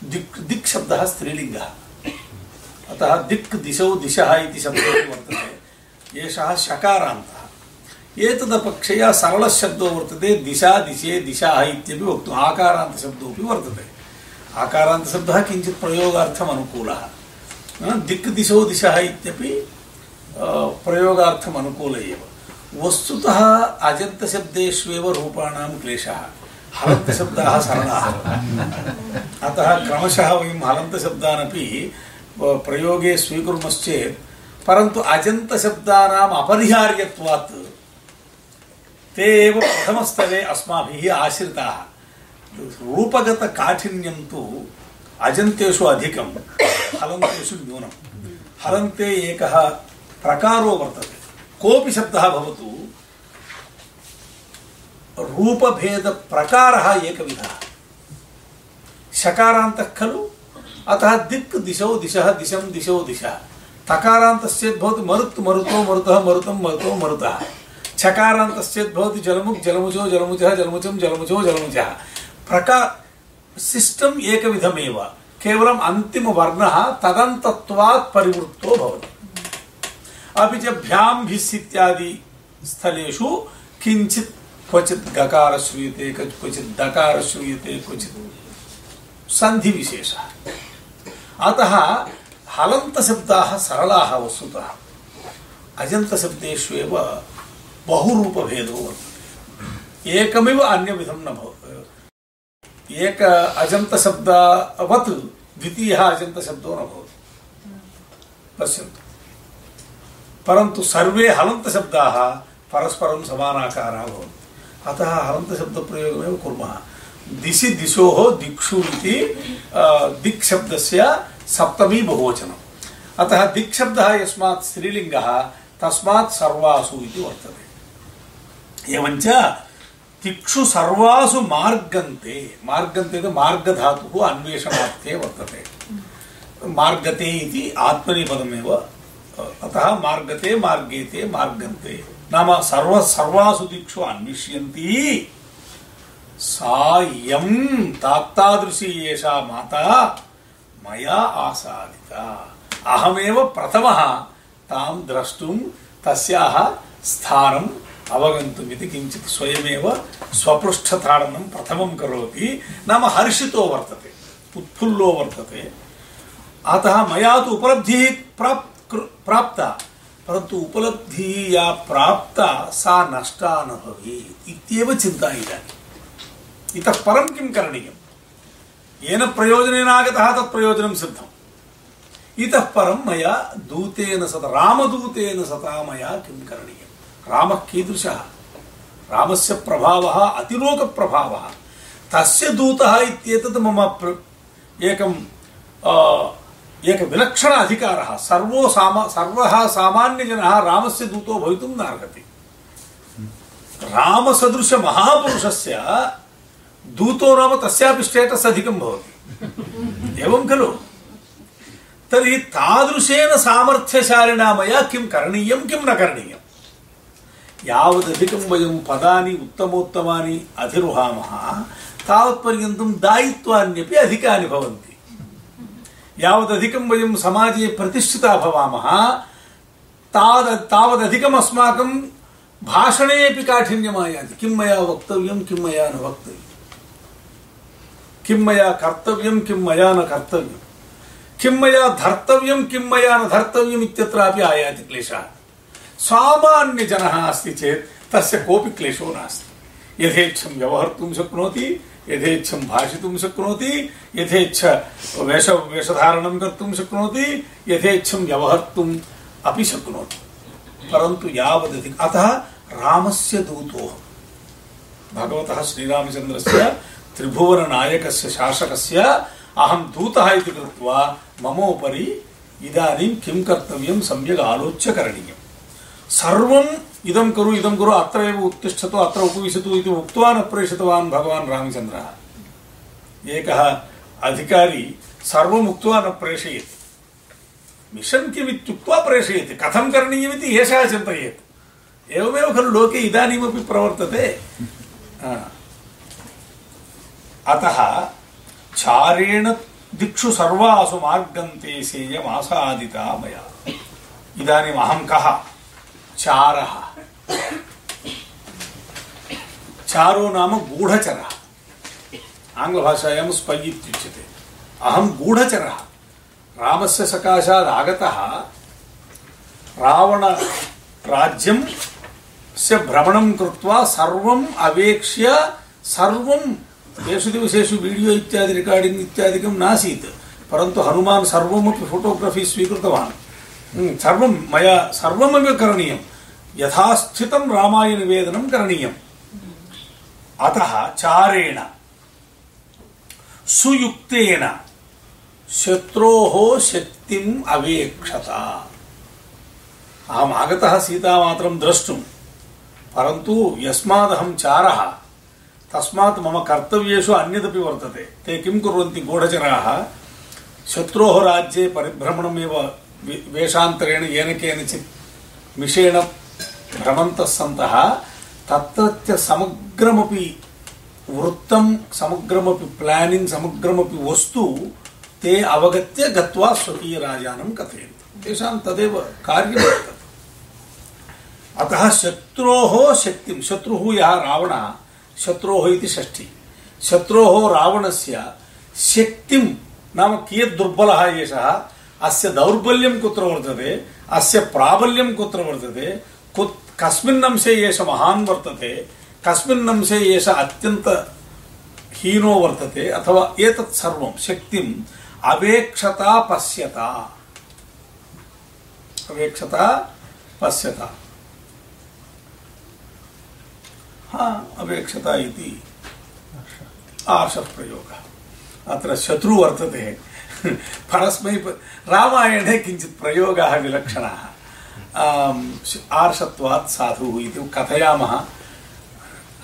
Speaker 1: दिक् दिक् शब्दः स्त्रीलिङ्गः। अतः दिक् दिशौ दिशः इति शब्दः वर्तते। एषः शकारान्तः। एतदपेक्षया सरलशब्दो वर्तते, दिशा, दिशे, दिशाः इत्यपि वक्तुम्। आकारान्तशब्दोऽपि वर्तते। आकारान्तशब्दः किञ्चित् प्रयोगार्थम् अनुकूलः दिक्, दिशो, दिशः इत्यपि प्रयोगार्थम् अनुकूल एव वस्तुतः अजन्तशब्देष्वेव रूपाणां क्लेशः। अतः क्रमशः वयं हलन्तशब्दानपि प्रयोगे स्वीकुर्मश्चेत्, परन्तु अजन्तशब्दानाम् ते एव प्रथमस्तरे अस्माभिः आश्रिताः। रूपगतकाठिन्यं तु अजन्तेषु अधिकं, हलन्तेषु न्यूनं। हलन्ते एकः प्रकारो वर्तते। कोऽपि शब्दः भवतु, रूपभेदप्रकारः एकविधः। शकारान्तः खलु, अतः दिक् दिशौ दिशः, दिशं दिशौ दिशः। तकारान्तश्चेत् भवति मरुत् मरुतो मरुतः मरुतं, मरुतो मरुतः। छकारान्तश्चेत् भवति जलमुक् जलमुचो, जलमुचः, जलमुचं, जलमुचो, जलमुचः। प्रका सिस्टम् एकविधमेव। केवलम् अन्तिमवर्णः तदन्तत्वात् परिवृत्तो भवति। अपि च भ्यां भिस् इत्यादि स्थलेषु किञ्चित् क्वचित् गकार श्रूयते क्वचित् दकार श्रूयते क्वचित् सन्धिविशेषः। अतः हलन्तशब्दाः सरलाः वस्तुतः। अजन्तशब्देषु एव बहुरूपभेदो वर्तते। एकमिव अन्यविधं न भवति एक अजन्तशब्दवत्, द्वितीयः अजन्तशब्दो न भवति। पश्यन्तु। परन्तु सर्वे हलन्तशब्दाः परस्परं समानाकाराः भवन्ति। अतः हलन्तशब्दप्रयोगमेव कुर्मः। दिशि दिशोः दिक्षु इति दिक् शब्दस्य सप्तमी बहुवचनम्। अतः दिक् शब्दः यस्मात् स्त्रीलिङ्गः, तस्मात् सर्वासु इति वर्तते। एवञ्च दिक्षु सर्वासु मार्गन्ते मार्गन्ते मार्गधातुः अन्वेषणार्थे वर्तते। मार्गते इति आत्मनेपदमेव अतः मार्गते, मार्गेते, मार्गन्ते। नाम सर्व, सर्वासु दिक्षु अन्विष्यन्ति। सा यं तात्तादृशी एषा माता, मया आसादिता। अहमेव प्रथमः, तां द्रष्टुं तस्याः स्थानम् अवगन्तुम् इति किञ्चित् स्वयमेव स्वपृष्ठताडनं प्रथमं करोति नाम हर्षितो वर्तते उत्फुल्लो वर्तते अतः मया तु उपलब्धिः प्राप् प्राप्ता परन्तु उपलब्धिः या प्राप्ता सा नष्टा न भवेत् इत्येव चिन्ता इदानीम् इतः परं किं करणीयम् येन प्रयोजनेन आगतः तत् प्रयोजनं सिद्धम् इतः परं मया दूतेन सता रामदूतेन सता मया किं करणीयं रामः कीदृशः? रामस्य प्रभावः अतिलोकप्रभावः। तस्य दूतः इत्येतत् मम एकं एक विलक्षण अधिकारः सर्वो सामा, सर्वः सामान्यजनः रामस्य दूतो भवितुं नार्हति। रामसदृशमहापुरुषस्य दूतो नाम तस्यापि स्टेटस् अधिकं भवति। एवं खलु? तर्हि तादृशेन सामर्थ्यशालिना मया किं करणीयं, किं न करणीयं यावदधिकं वयं पदानि उत्तमोत्तमानि अधिरुहामः, तावत्पर्यन्तं दायित्वान्यपि अधिकानि भवन्ति। यावदधिकं वयं समाजे प्रतिष्ठिता भवामः, तावद् तावदधिकम् अस्माकं भाषणे अपि काठिन्यम् आयाति किं मया वक्तव्यं, किं मया न वक्तव्यं। किं मया कर्तव्यं, किं मया न कर्तव्यं। किं मया धर्तव्यं, किं मया न धर्तव्यम् इत्यत्रापि आयाति क्लेशः सामान्यजनः अस्ति चेत् तस्य कोऽपि क्लेशो नास्ति। यथेच्छं व्यवहर्तुं शक्नोति, यथेच्छं भाषितुं शक्नोति, यथेच्छ वेष, वेषधारणं कर्तुं शक्नोति, यथेच्छं व्यवहर्तुम् अपि शक्नोति। परन्तु अतः रामस्य दूतोः, भगवतः श्रीरामचन्द्रस्य त्रिभुवननायकस्य शासकस्य अहं दूतः इति कृत्वा ममोपरि इदानीं किं कर्तव्यं सम्यक् आलोच्य करणीयम्। सर्वम् इदं कुरु इदं कुरु अत्र एव उत्तिष्ठतु, अत्र उपविशतु इति उक्त्वा न प्रेषितवान् भगवान् रामचन्द्रः। एकः अधिकारी सर्वम् उक्त्वा न प्रेषयति मिशन् किम् इत्युक्त्वा प्रेषयति? कथं करणीयमिति एषः चिन्तयेत्। एवमेव खलु लोके इदानीमपि प्रवर्तते। अतः चारेण दिक्षु सर्वासु मार्गन्ते सेयमासादिता मया। इदानीम् अहं कः? चारः। चारो नाम गूढचरः। आङ्ग्लभाषायां स्पै इत्युच्यते अहं गूढचरः। रामस्य सकाशात् आगतः रावणराज्यं स्य भ्रमणं कृत्वा सर्वम् अवेक्ष्य सर्वं तेषु दिवसेषु वीडियो इत्यादि रेकार्डिङ्ग् इत्यादिकं नासीत्, परन्तु हनुमान् सर्वमपि फोटोग्रफी स्वीकृतवान्। सर्वं मया सर्वमेव करणीयं यथास्थितं रामायणनिवेदनं करणीयम् अतः चारेण सुयुक्तेन शत्रोः शक्तिम् अवेक्षत अहम् आगतः सीतामातरं द्रष्टुं परन्तु यस्मादहं चारः तस्मात् मम कर्तव्येषु अन्यदपि वर्तते ते किं कुर्वन्ति गूढचराः शत्रोः राज्ये परिभ्रमणमेव वेषान्तरेण येन केनचित् मिषेण भ्रमन्तः सन्तः, तत्रत्य समग्रमपि वृत्तं, समग्रमपि प्लानिङ्ग्, समग्रमपि वस्तु ते अवगत्य गत्वा स्वकीयराजानं कथयन्ति। तेषां तदेव कार्यं वर्तते। अतः शत्रोः शक्तिं, शत्रुः यः रावणः, शत्रोः इति षष्ठी। शत्रोः रावणस्य शक्तिं नाम दुर्बलः एषः अस्य दौर्बल्यं कुत्र वर्तते? अस्य प्राबल्यं कुत्र वर्तते? कस्मिन् अंशे एष महान् वर्तते? कस्मिन् एष अत्यन्त हीनो वर्तते? अथवा एतत् सर्वं शक्तिम् अवेक्षता पश्यता। अवेक्षता पश्यता। हा, अवेक्षता इति आर्षप्रयोगः अत्र शत्रु वर्तते। परस्मै रामायणे किञ्चित् प्रयोगाः विलक्षणाः। आर्षत्वात् साधुः इति कथयामः।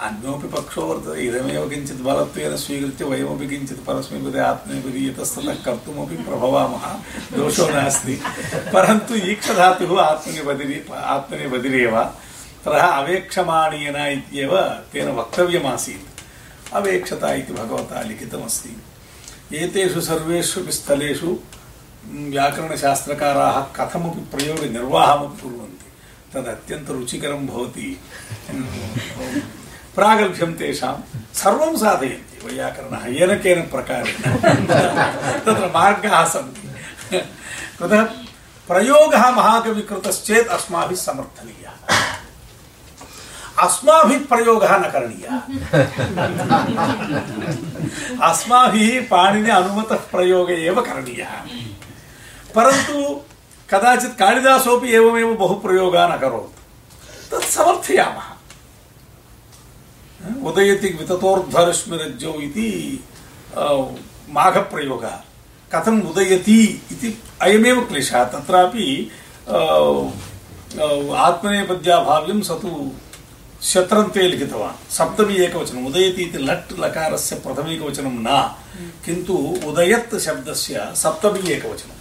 Speaker 1: अन्योपि पक्षो वर्तते, इदमेव किञ्चित् बलत्वेन स्वीकृत्य वयमपि किञ्चित् परस्मैपदे आत्मनेपदी इतस्ततः कर्तुमपि प्रभवामः। दोषो नास्ति। परन्तु ईक्षधातुः आत्मनेपदिरि आत्मनेपदिरेव अतः अवेक्षमाणेन इत्येव तेन वक्तव्यमासीत्। अवेक्षता इति भगवता लिखितमस्ति। एतेषु सर्वेष्वपि स्थलेषु व्याकरणशास्त्रकाराः कथमपि प्रयोगनिर्वाहमपि कुर्वन्ति। तदत्यन्तं रुचिकरं भवति। प्रागल्भ्यं तेषां सर्वं साधयन्ति वैयाकरणः। येन केन प्रकारेण। तत्र मार्गाः सन्ति। कुतः प्रयोगः महाकविकृतश्चेत् अस्माभिः समर्थनीयः। अस्माभिः प्रयोगः न करणीयः। अस्माभिः पाणिनि अनुमतः प्रयोग एव करणीयः। कालिदासोपि एवमेव बहु प्रयोगान् अकरोत् तत् समर्थयामः। उदयति विततोर्ध्वरश्मिरज्जौ इति माघप्रयोगः। कथम् उदयति इति अयमेव क्लेशः। तत्रापि आत्मनेपद्याभाव्यं स तु शत्रन्ते लिखितवान् सप्तमी एकवचनम्। उदयति लट् लकारस्य प्रथमैकवचनं न। किन्तु उदयत् शब्दस्य सप्तमी एकवचनम्।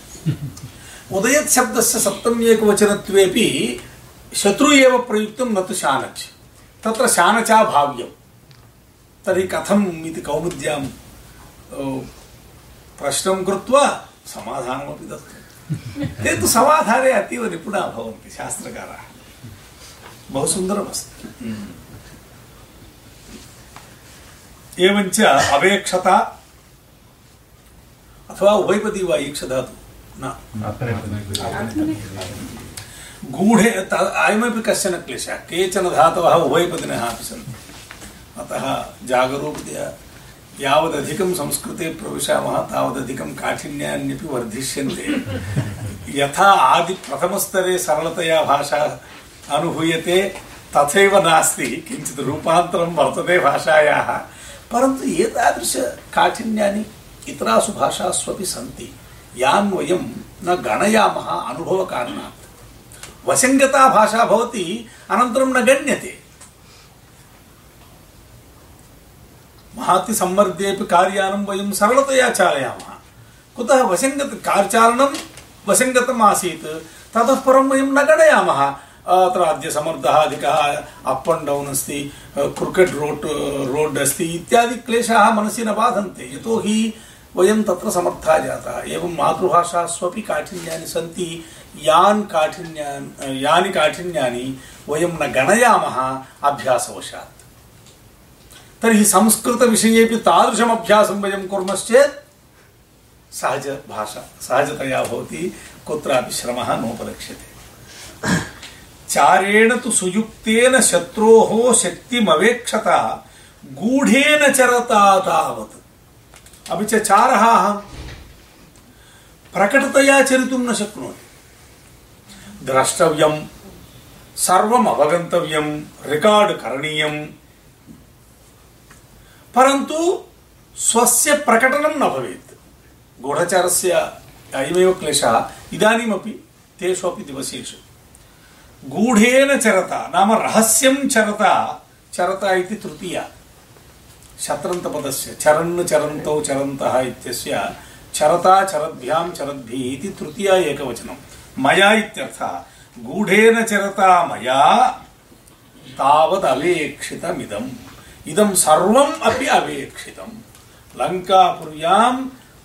Speaker 1: उदयत् शब्दस्य सप्तमी एकवचनत्वेपि शत्रु एव प्रयुक्तं न तु शानच्। तत्र शानचा भाव्यम्। तर्हि कथम् इति कौमुद्यां प्रश्नं कृत्वा समाधानमपि दत्तं ते तु समाधाने अतीव निपुणाः भवन्ति शास्त्रकाराः। बहु सुन्दरमस्ति एवञ्च अवेक्षता अथवा उभयपदी वा ईक्षधातु न। गूढे अयमपि कश्चन क्लेशः, केचन धातवः उभयपदिनः अपि सन्ति। अतः जागरूकतया यावदधिकं संस्कृते प्रविशामः, तावदधिकं काठिन्यान्यपि वर्धिष्यन्ते। यथा आदि प्रथमस्तरे सरलतया भाषा अनुभूयते तथैव नास्ति, किञ्चित् रूपान्तरं वर्तते भाषायाः। परन्तु एतादृशकाठिन्यानि इतरासु भाषास्वपि सन्ति। यान् वयं न गणयामः अनुभवकारणात्। वशङ्गता भाषा भवति, अनन्तरं न गण्यते। महति सम्मर्देपि कार्यानं वयं सरलतया चालयामः। कुतः वशङ्गत कार्चालनं वशङ्गतम् आसीत् ततः परं वयं न गणयामः। अत्र अद्य समर्थः अधिकः अप् अण्ड् डौन् अस्ति क्रिकेट् रोड् रोड् अस्ति, इत्यादि क्लेशाः मनसि न बाधन्ते। यतोहि वयं तत्र समर्थाः जाताः। एवं मातृभाषास्वपि काठिन्यानि सन्ति। यान् काठिन्यान् यानि काठिन्यानि वयं न गणयामः अभ्यासवशात्। तर्हि संस्कृतविषयेपि तादृशम् अभ्यासं वयं कुर्मश्चेत् सहज भाषा सहजतया भवति। कुत्रापि श्रमः नोपलक्ष्यते। चारेण तु सुयुक्तेन शत्रोः शक्तिमवेक्षता, गूढेन चरता तावत्। अपि च चारः प्रकटतया चरितुं न शक्नोति द्रष्टव्यं सर्वम् अवगन्तव्यं रिकार्ड् करणीयं परन्तु स्वस्य प्रकटनं न भवेत्। गूढचारस्य अयमेव क्लेशः। इदानीमपि तेषु अपि दिवसेषु गूढेन चरता नाम रहस्यं चरता चरता इति तृतीया शत्रन्तपदस्य चरन् चरन्तौ चरन्तः इत्यस्य चरता चरद्भ्यां चरद्भिः इति तृतीया एकवचनं मया इत्यर्थः गूढेन चरता मया तावदवेक्षितमिदम् इदं सर्वम् अपि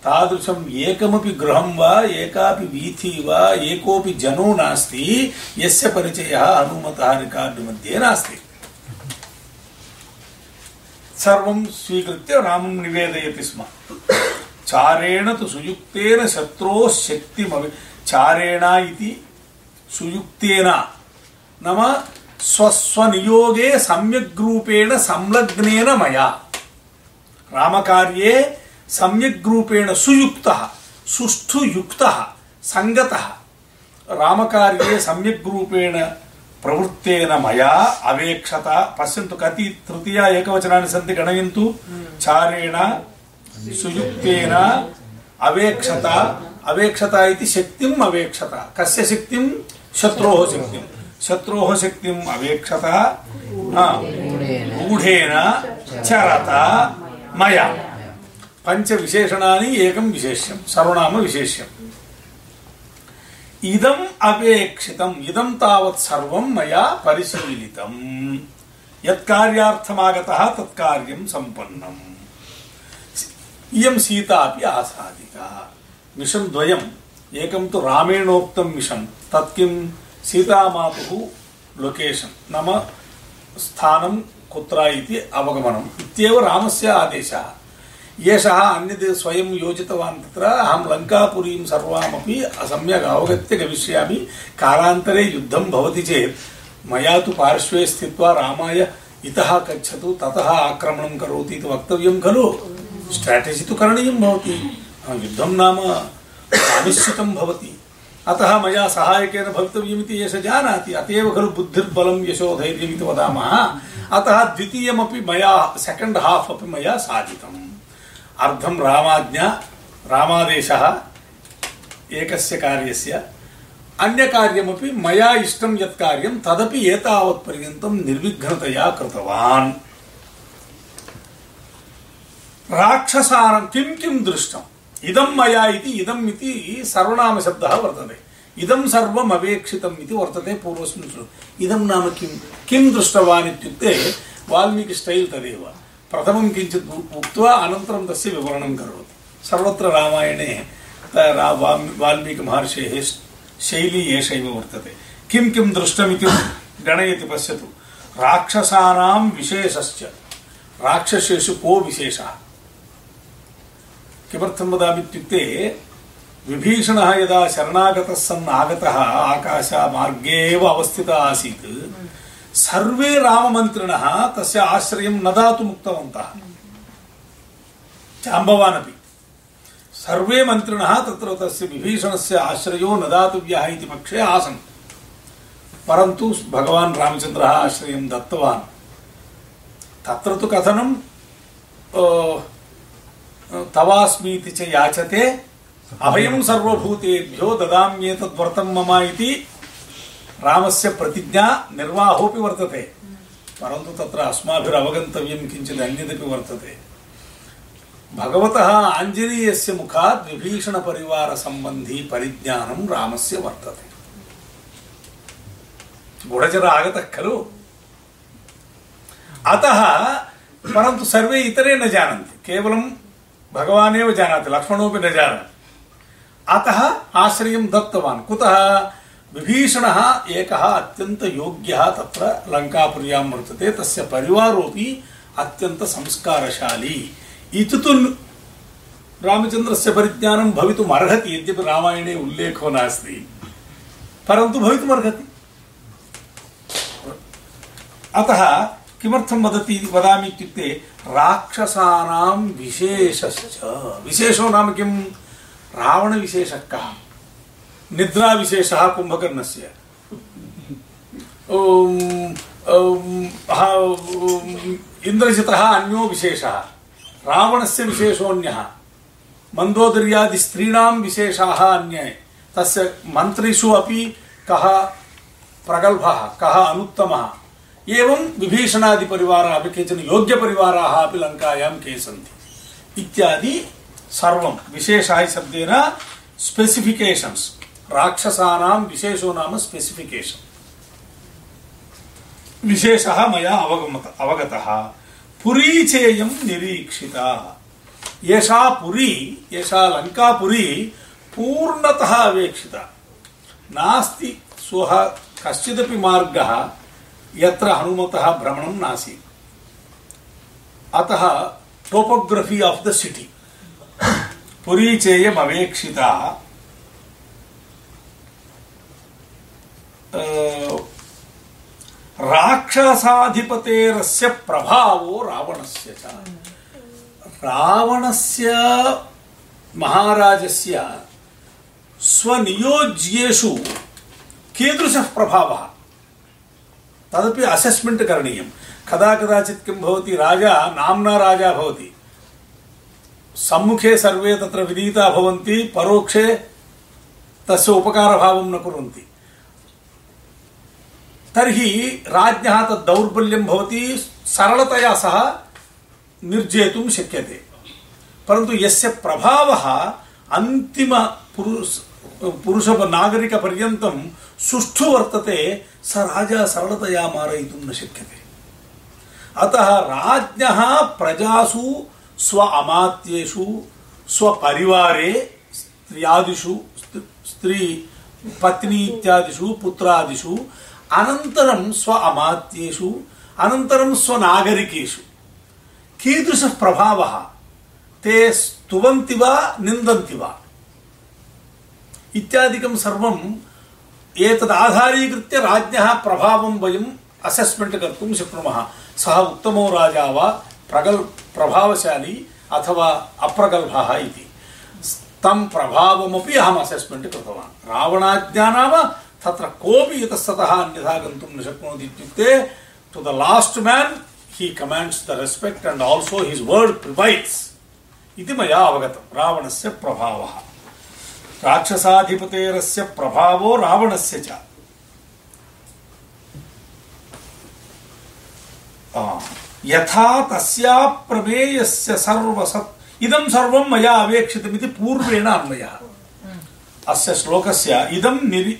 Speaker 1: अवेक्षितम् लङ्कापुर्यां तादृशम् एकमपि गृहं वा एकापि वीथि वा एकोपि जनो नास्ति यस्य परिचयः हनुमतः रिकार्ड् मध्ये नास्ति सर्वं स्वीकृत्य रामं निवेदयति स्म चारेण तु सुयुक्तेन शत्रोः शक्तिमवि चारेण इति सुयुक्तेन नाम स्वस्वनियोगे सम्यग्रूपेण संलग्नेन मया रामकार्ये सम्यग्रूपेण सुयुक्तः सुष्ठुयुक्तः सङ्गतः रामकार्ये सम्यग्रूपेण प्रवृत्तेन मया अवेक्षता पश्यन्तु कति तृतीया एकवचनानि सन्ति गणयन्तु चारेण सुयुक्तेन अवेक्षता अवेक्षता इति शक्तिम् अवेक्षता कस्य शक्तिं शत्रोः शक्तिं शत्रोः शक्तिम् अवेक्षता गूढेन चरता मया पञ्चविशेषणानि एकं विशेष्यं सर्वनाम विशेष्यम् इदम् अपेक्षितम् इदं तावत् सर्वं मया परिशीलितम् यत्कार्यार्थमागतः तत्कार्यं सम्पन्नम् इयं सीता अपि आसादिका मिशन् द्वयम् एकं तु रामेणोक्तं मिशन् तत् किं सीतामातुः लोकेशन् नाम स्थानं कुत्र इति अवगमनम् इत्येव रामस्य आदेशः एषः अन्यद् स्वयं योजितवान् तत्र, अहं लङ्कापुरीं सर्वामपि सम्यक् अवगत्य गमिष्यामि। कालान्तरे युद्धं चेत्, मया तु पार्श्वे स्थित्वा रामाय इतः गच्छतु, ततः आक्रमणं करोति वक्तव्यं खलु। स्ट्राटेजि तु करणीयं भवति। नाम अनिश्चितं भवति। अतः मया सहायकेन भवितव्यमिति एष जानाति। अत एव खलु बुद्धिर्बलं यशोधैर्यमिति वदामः। अतः द्वितीयमपि मया सेकेण्ड् हाफ् अपि मया साधितम्। अर्धं रामाज्ञा, रामादेशः, एकस्य कार्यस्य। अन्यकार्यमपि मया इष्टं यत् कार्यं तदपि एतावत्पर्यन्तं निर्विघ्नतया कृतवान्। राक्षसानं किं किं दृष्टम्? इदं मया इति, इदम् इति सर्वनामशब्दः वर्तते। इदं सर्वम् अवेक्षितम् इति वर्तते पूर्वस्मिन् श्लोके। इदं नाम किं? किं दृष्टवान् इत्युक्ते वाल्मीकि स्टैल् तदेव। प्रथमं किञ्चित् उक्त्वा अनन्तरं तस्य विवरणं करोति। सर्वत्र रामायणे वाल्मीकिमहर्षेः शैली एषैव वर्तते। किं किं दृष्टमिति गणयति, पश्यतु। राक्षसानां विशेषश्च। राक्षसेषु को विशेषः? किमर्थं वदामि इत्युक्ते विभीषणः यदा शरणागतः सन् आगतः, आकाशमार्गे एव अवस्थितः आसीत् सर्वे राममन्त्रिणः तस्य आश्रयं न दातुम् उक्तवन्तः। जाम्बवान् अपि सर्वे मन्त्रिणः तत्र तस्य विभीषणस्य आश्रयो न दातव्यः इति पक्षे आसन्। परन्तु भगवान् रामचन्द्रः आश्रयं दत्तवान्। तत्र तु कथनं तवास्मीति च याचते। अभयं सर्वभूतेभ्यो ददाम्येतद्व्रतं मम इति रामस्य प्रतिज्ञा निर्वाहोऽपि वर्तते परन्तु तत्र अस्माभिरवगन्तव्यं किञ्चित् अन्यदपि वर्तते भगवतः आञ्जनेयस्य मुखात् विभीषणपरिवारसम्बन्धी परिज्ञानं रामस्य वर्तते गूढचर आगतः खलु अतः परन्तु सर्वे इतरे न जानन्ति केवलं भगवान् एव जानाति लक्ष्मणोऽपि न जानाति अतः आश्रयं दत्तवान् कुतः विभीषणः एकः अत्यन्तयोग्यः तत्र लङ्कापुर्यां वर्तते तस्य परिवारोऽपि अत्यन्तसंस्कारशाली इति तु रामचन्द्रस्य परिज्ञानं भवितुम् अर्हति यद्यपि रामायणे उल्लेखो नास्ति। परन्तु भवितुमर्हति अतः किमर्थं वदति वदामि इत्युक्ते राक्षसानां विशेषश्च। विशेषो नाम किं रावणविशेषः कः? निद्राविशेषः कुम्भकर्णस्य। इन्द्रजितः अन्यो विशेषः। रावणस्य विशेषोऽन्यः। मन्दोदर्यादिस्त्रीणां विशेषाः अन्ये। तस्य मन्त्रिषु अपि कः प्रगल्भः, कः अनुत्तमः। एवं विभीषणादिपरिवाराः अपि केचन योग्यपरिवाराः अपि लङ्कायां के सन्ति। इत्यादि सर्वं विशेषः शब्देन स्पेसिफिकेशन्स् राक्षसानां विशेषो नाम स्पेसिफिकेशन् विशेषः मया अवगमत, अवगतः। पुरी चेयं निरीक्षिता। एषा पुरी एषा लङ्कापुरी पूर्णतः अवेक्षिता। नास्ति, स्वः कश्चिदपि मार्गः, यत्र हनुमतः भ्रमणं नासीत्। अतः टोपोग्रफी आफ् द सिटी पुरी राक्षसाधिपतेरस्य प्रभावो रावणस्य च। रावणस्य महाराजस्य स्वनियोज्येषु कीदृशः प्रभावः? तदपि असेस्मेण्ट् करणीयं। कदा कदाचित् किं भवति, राजा, नाम्ना राजा भवति। सम्मुखे सर्वे तत्र विनीता भवन्ति, परोक्षे तस्य उपकारभावं न कुर्वन्ति। तर्हि राज्ञः तद् दौर्बल्यं भवति, सरलतया सः निर्जेतुं शक्यते। परन्तु यस्य प्रभावः अन्तिम पुरुष पुरुष नागरिकपर्यन्तं सुष्ठु वर्तते, स राजा सरलतया मारयितुं न शक्यते। अतः राज्ञः प्रजासु, स्व अमात्येषु स्वपरिवारे स्त्रियादिषु, स्त्री, पत्नी इत्यादिषु, पुत्रादिषु अनन्तरं स्व अमात्येषु, अनन्तरं स्वनागरिकेषु कीदृशः प्रभावः? ते स्तुवन्ति वा, निन्दन्ति वा? इत्यादिकं सर्वम् एतदाधारीकृत्य राज्ञः प्रभावं वयम् असेस्मेण्ट् कर्तुं शक्नुमः। सः उत्तमो राजा वा, प्रगल्, प्रभावशाली अथवा अप्रगल्भः इति। तं प्रभावमपि अहम् असेस्मेण्ट् कृतवान्। रावणाज्ञा नाम तत्र कोऽपि इतस्ततः अन्यथा गन्तुं न शक्नोति इत्युक्ते to the last men he commands the respect and also his word prevails इति मया अवगतं रावणस्य प्रभावः। राक्षसाधिपतेरस्य प्रभावो रावणस्य च। यथा तस्या प्रमेयस्य सर्वसत् इदं सर्वं मया अवेक्षितमिति पूर्वेण अन्वयः। अस्य श्लोकस्य इदं निरि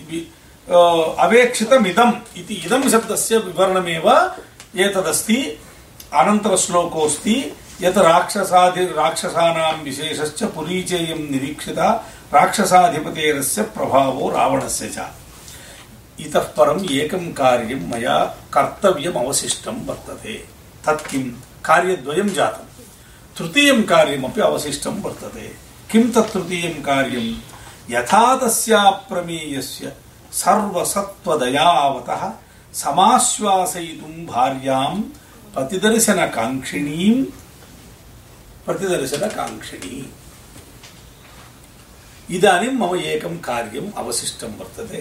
Speaker 1: अवेक्षितमिदम् इति। इदं शब्दस्य विवरणमेव एतदस्ति। अनन्तरश्लोकोऽस्ति। यत् राक्षसाधि, राक्षसानां विशेषश्च पुरीचेयं निरीक्षिता राक्षसाधिपतेरस्य प्रभावो रावणस्य च। इतः परम् एकं कार्यं मया कर्तव्यम् अवशिष्टं वर्तते। तत् किं कार्यद्वयं जातं तृतीयं कार्यमपि अवशिष्टं वर्तते। किं तत् तृतीयं कार्यं यथा तस्याप्रमेयस्य सर्वसत्त्वदयावतः समाश्वासयितुं भार्यां प्रतिदर्शनकाङ्क्षिणीं प्रतिदर्शनकाङ्क्षिणी इदानीं मम एकं कार्यम् अवशिष्टं वर्तते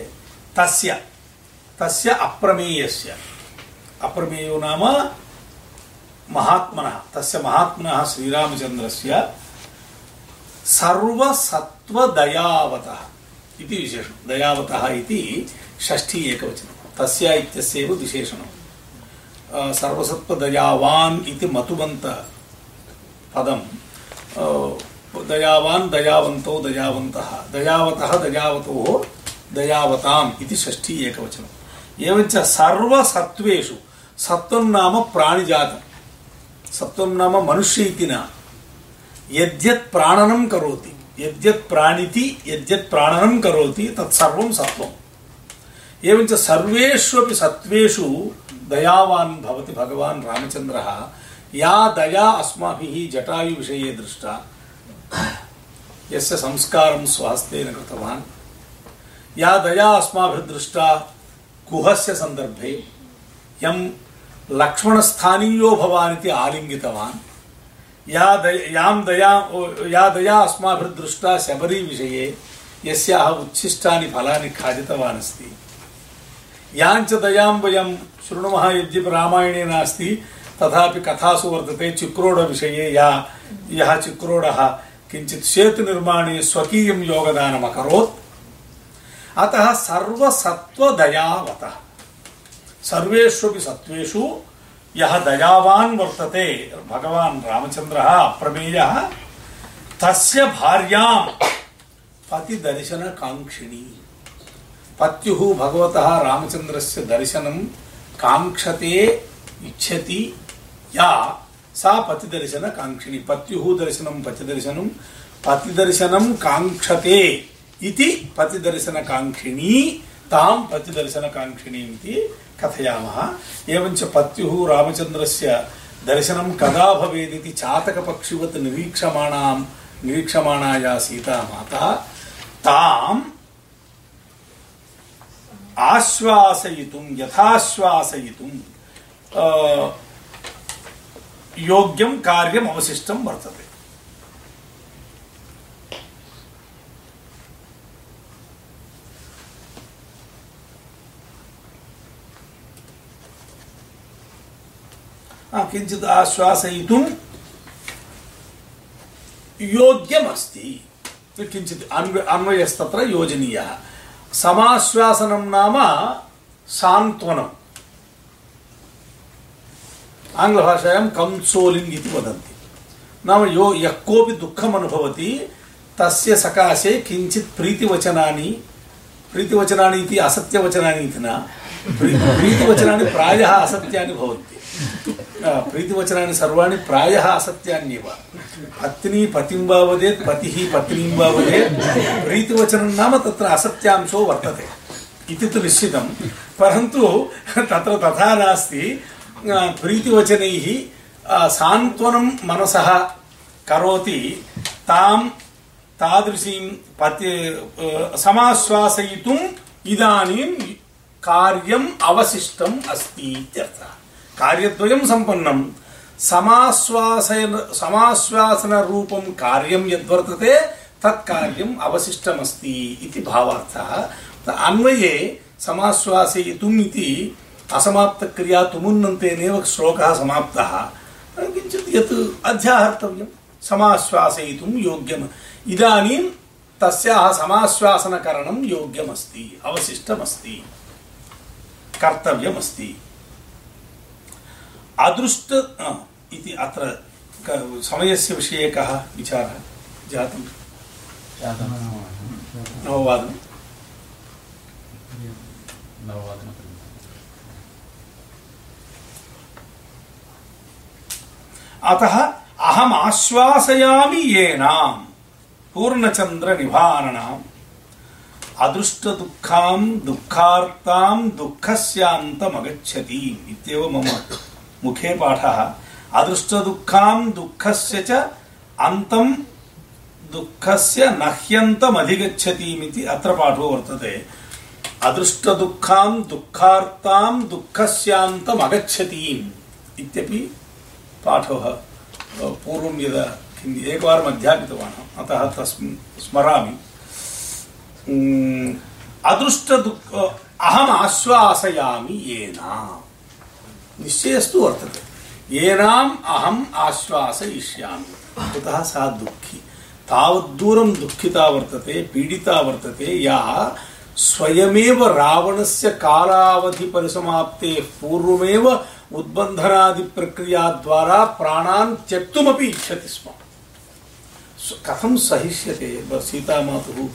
Speaker 1: तस्य तस्य अप्रमेयस्य अप्रमेयो नाम महात्मनः तस्य महात्मनः श्रीरामचन्द्रस्य सर्वसत्त्वदयावतः इति विशेषणं। दयावतः इति षष्ठी एकवचनं। तस्य इत्यस्यैव विशेषणं। सर्वसत्त्वदयावान् इति मतुबन्त पदं। दयावान् दयावन्तौ दयावन्तः। दयावतः दयावतोः दयावताम् इति षष्ठी एकवचनम् एवञ्च सर्वसत्त्वेषु सत्त्वं नाम प्राणिजातं सत्त्वं नाम मनुष्य इति न। यद्यत् प्राणनं करोति। यद्यत् प्राणिति यद्यत् प्राणनं करोति तत्सर्वं सत्त्वम् एवञ्च सर्वेष्वपि सत्त्वेषु दयावान् भवति भगवान् रामचन्द्रः। या दया अस्माभिः जटायुविषये दृष्टा। यस्य संस्कारं स्वहस्तेन कृतवान्। या दया अस्माभिर्दृष्टा कुहस्य सन्दर्भे। यं लक्ष्मणस्थानीयो भवान् इति आलिङ्गितवान्। या दया या दया अस्माभिर्दृष्टा शबरी विषये यस्याः उच्छिष्टानि फलानि खादितवान् अस्ति याञ्च दयां वयं शृणुमः यद्यपि रामायणे नास्ति, तथापि कथासु वर्तते चिक्रोडविषये या यः चिक्रोडः किञ्चित् सेतुनिर्माणे स्वकीयं योगदानम् अकरोत् अतः सर्वसत्त्वदयावतः। सर्वेष्वपि सत्त्वेषु यः दयावान् वर्तते। भगवान् रामचन्द्रः अप्रमेयः। तस्य भार्यां पतिदर्शनकाङ्क्षिणी। पत्युः भगवतः रामचन्द्रस्य दर्शनं काङ्क्षते इच्छति। या, सा पतिदर्शनकाङ्क्षिणी। पत्युः दर्शनं पतिदर्शनं पतिदर्शनं काङ्क्षते इति पतिदर्शनकाङ्क्षिणी। तां पतिदर्शनकाङ्क्षिणीम् कथयामः। एवञ्च पत्युः रामचन्द्रस्य दर्शनं कदा भवेदिति चातकपक्षिवत् निरीक्षमाणां निरीक्षमाणाया सीतामाता ताम् आश्वासयितुं, यथाश्वासयितुं योग्यं कार्यम् अवशिष्टं वर्तते। किञ्चित् आश्वासयितुं योग्यमस्ति। किञ्चित् अन्व, अन्वयस्तत्र योजनीयः। समाश्वासनं नाम सान्त्वनम्। आङ्ग्लभाषायां कन्सोलिङ्ग् इति वदन्ति। नाम यो, यः कोऽपि दुःखम् तस्य सकाशे किञ्चित् प्रीतिवचनानि प्रीतिवचनानि इति असत्यवचनानि इति न प्रीतिवचनानि प्रायः असत्यानि भवन्ति। प्रीतिवचनानि सर्वाणि प्रायः असत्यान्येव पत्नी पतिं वा वदेत् पतिः पत्नीं वा वदेत् प्रीतिवचनं नाम तत्र असत्यांशो वर्तते इति तु निश्चितं परन्तु तत्र तथा नास्ति प्रीतिवचनैः सान्त्वनं मनसः करोति तां तादृशीं पति समाश्वासयितुम् इदानीं कार्यद्वयं सम्पन्नं समाश्वासन समाश्वासनरूपं कार्यं यद्वर्तते तत् कार्यम् अवशिष्टमस्ति इति भावार्थः। अन्वये समाश्वासयितुम् इति असमाप्तक्रिया तुमुन्नन्तेनेव श्लोकः समाप्तः। किञ्चित् यत् अध्याहर्तव्यं समाश्वासयितुं योग्यम्। इदानीं तस्याः समाश्वासनकरणं योग्यमस्ति, अवशिष्टमस्ति, कर्तव्यमस्ति। अदृष्ट इति अत्र समयस्य विषये कः विचारः? जातं नववादनं। अतः अहम आश्वासयामि येनां पूर्णचन्द्रनिवारणाम् अदृष्टदुःखां दुःखार्तां दुःखस्यान्तमगच्छति इत्येव मम मुखे पाठः अदृष्टदुःखां दुःखस्य च अन्तं दुःखस्य नह्यन्तमधिगच्छतीमिति अत्र पाठो वर्तते। अदृष्टदुःखां दुःखार्तां दुःखस्यान्तमगच्छतीम् इत्यपि पाठः पूर्वं यदा एकवारम् अध्यापितवान्, अतः तस्मिन् स्मरामि। अदृष्ट दुःख अहम आश्वासयामि येनाम् निश्चयस्तु वर्तते। अहम् आश्वासयिष्यामि। कुतः सा दुःखी? तावद्दूरं दुःखिता वर्तते, पीडिता वर्तते, या स्वयमेव रावणस्य कालावधि परिसमाप्तेः पूर्वमेव उद्बन्धनादिप्रक्रियाद्वारा प्राणान् त्यक्तुमपि इच्छति स्म। कथं सहिष्यते? सीतामातुः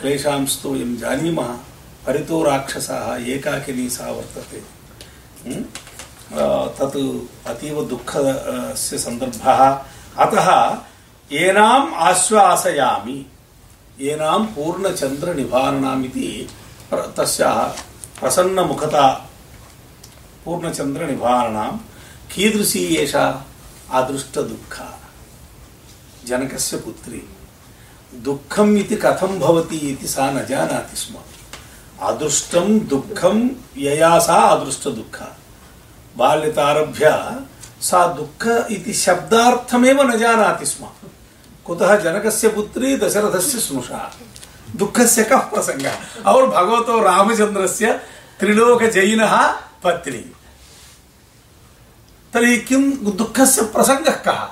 Speaker 1: क्लेशांस्तु वयं जानीमः। परितो राक्षसाः, एकाकिनी सा वर्तते। तत् अतीव दुःखस्य सन्दर्भः। अतः येनाम् आश्वासयामि। येनां पूर्णचन्द्रनिवारणामिति तस्याः प्रसन्नमुखता पूर्णचन्द्रनिवारणां कीदृशी एषा अदृष्टदुःखा? जनकस्य पुत्री। दुःखम् इति कथं भवति इति सा न जानाति स्म। अदृष्टं दुःखं यया सा अदृष्टदुःखा। बाल्यतारभ्य, सा दुःख इति शब्दार्थमेव न जानाति स्म। कुतः जनकस्य पुत्री दशरथस्य स्नुषा। दुःखस्य कः प्रसङ्गः? और भगवतो रामचन्द्रस्य त्रिलोकजयिनः पत्नी। तर्हि किं दुःखस्य प्रसङ्गः कः?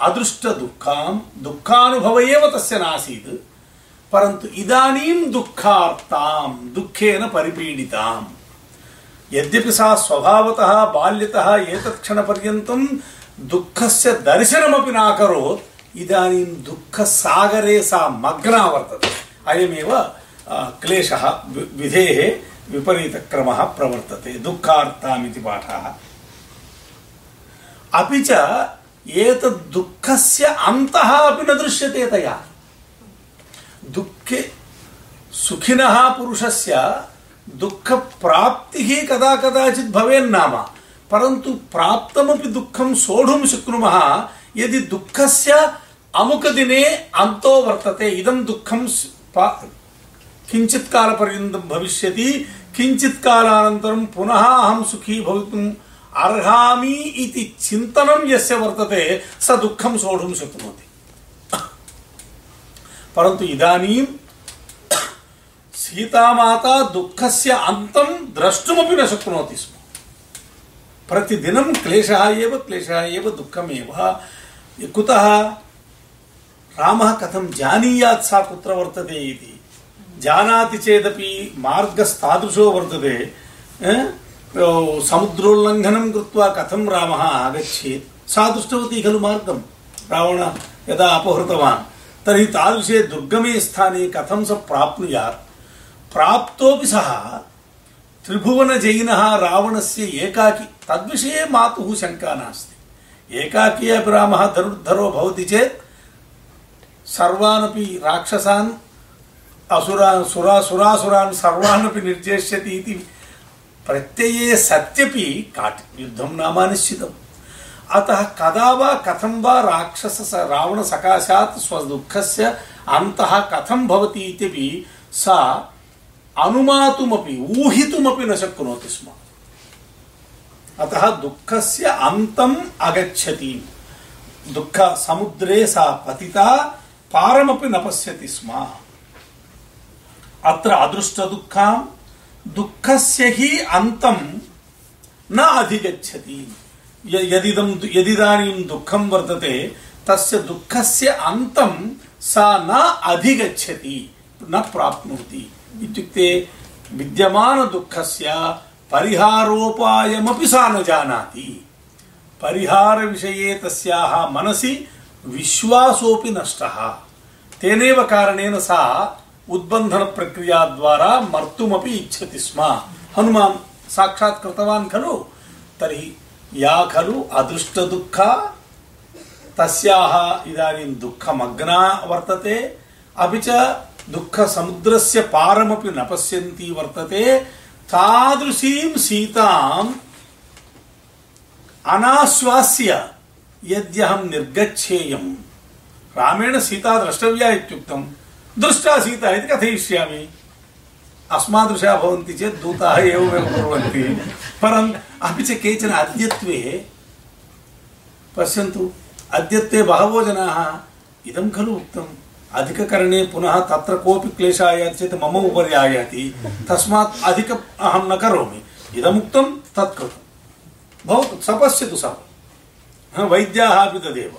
Speaker 1: अदृष्ट दुःखां दुःखानुभव एव तस्य नासीत्, परन्तु इदानीं दुःखार्तां दुःखेन परिपीडिताम्। यद्यपि सा स्वभावतः, बाल्यतः एतत् क्षणपर्यन्तं दुःखस्य दर्शनमपि नाकरोत्, इदानीं दुःखसागरे सा मग्ना वर्तते। अयमेव क्लेशः विधेः विपरीतक्रमः प्रवर्तते। दुःखार्तामिति पाठः। अपि च एतद् दुःखस्य अन्तः अपि न दृश्यते तया। दुःखे सुखिनः पुरुषस्य दुःखप्राप्तिः कदा कदाचित् भवेन्नाम परन्तु प्राप्तमपि दुःखं सोढुं शक्नुमः, यदि दुःखस्य अमुकदिने अन्तो वर्तते, इदं दुःखं किञ्चित् कालपर्यन्तं भविष्यति, किञ्चित् कालानन्तरं पुनः अहं सुखी भवितुं अर्हामि इति चिन्तनं यस्य वर्तते, स दुःखं सोढुं शक्नोति। परन्तु इदानीं सीतामाता दुःखस्य अन्तं द्रष्टुमपि न शक्नोति स्म। प्रतिदिनं क्लेशः क्लेशः एव, दुःखमेव। कुतः? रामः कथं जानीयात् सा कुत्र वर्तते इति। जानाति चेदपि मार्गस्तादृशो वर्तते। समुद्रोल्लङ्घनं कृत्वा कथं रामः आगच्छेत्? सा दृष्टवती खलु मार्गं। रावण यदा अपहृतवान्, तर्हि तादृशे दुर्गमे स्थाने कथं स प्राप्नुयात्? प्राप्तोपि सः। त्रिभुवनजयिनः रावणस्य एकाकी तद्विषये मातुः शङ्का नास्ति। एकाकी अपि रामः धनुर्धरो भवति चेत् सर्वानपि राक्षसान् असुरान् सुरासुरासुरान् सर्वानपि निर्जेष्यति इति प्रत्यये सत्यपि काट युद्धं नामानिश्चितम् अतः कदा वा, कथं वा राक्षस रावण सकाशात् स्वदुःखस्य अन्तः कथं भवति इत्यपि सा अनुमातुमपि, ऊहितुमपि न शक्नोति स्म। अतः दुःखस्य अन्तम् अगच्छति। दुःख समुद्रे सा पतिता, पारमपि न पश्यति स्म। अत्र अदृष्टदुःखां, दुःखस्य हि अन्तं न अधिगच्छति। यदिदं यदिदानीं दुःखं वर्तते, तस्य दुःखस्य अन्तं सा न अधिगच्छति, न प्राप्नोति। इत्युक्ते विद्यमानदुःखस्य परिहारोपायमपि सा न जानाति। परिहारविषये तस्याः मनसि विश्वासोऽपि नष्टः। तेनैव कारणेन सा उद्बन्धन प्रक्रिया द्वारा मर्तुमपि इच्छति स्म। हनुमान् साक्षात् कृतवान् खलु। तर्हि या खलु अदृष्टदुःखा? तस्याः इदानीं दुःखमग्ना वर्तते। अपि च दुःखसमुद्रस्य पारमपि न पश्यन्ती वर्तते। तादृशीं सीताम् अनाश्वास्य यद्यहं निर्गच्छेयम्। रामेण सीता द्रष्टव्या दृष्टा सीता इति कथयिष्यामि। अस्मादृशा भवन्ति चेत् दूताः एवमेव कुर्वन्ति। परम् अपि च केचन अद्यत्वे पश्यन्तु। अद्यत्वे बहवो जनाः इदं खलु उक्तम्। अधिककरणे पुनः तत्र कोऽपि क्लेशः आयाति चेत् मम उपरि आयाति। तस्मात् अधिक अहं न करोमि। इदमुक्तं तत् कृतं भवतु सपश्यतु सः। वैद्याः अपि तदेव।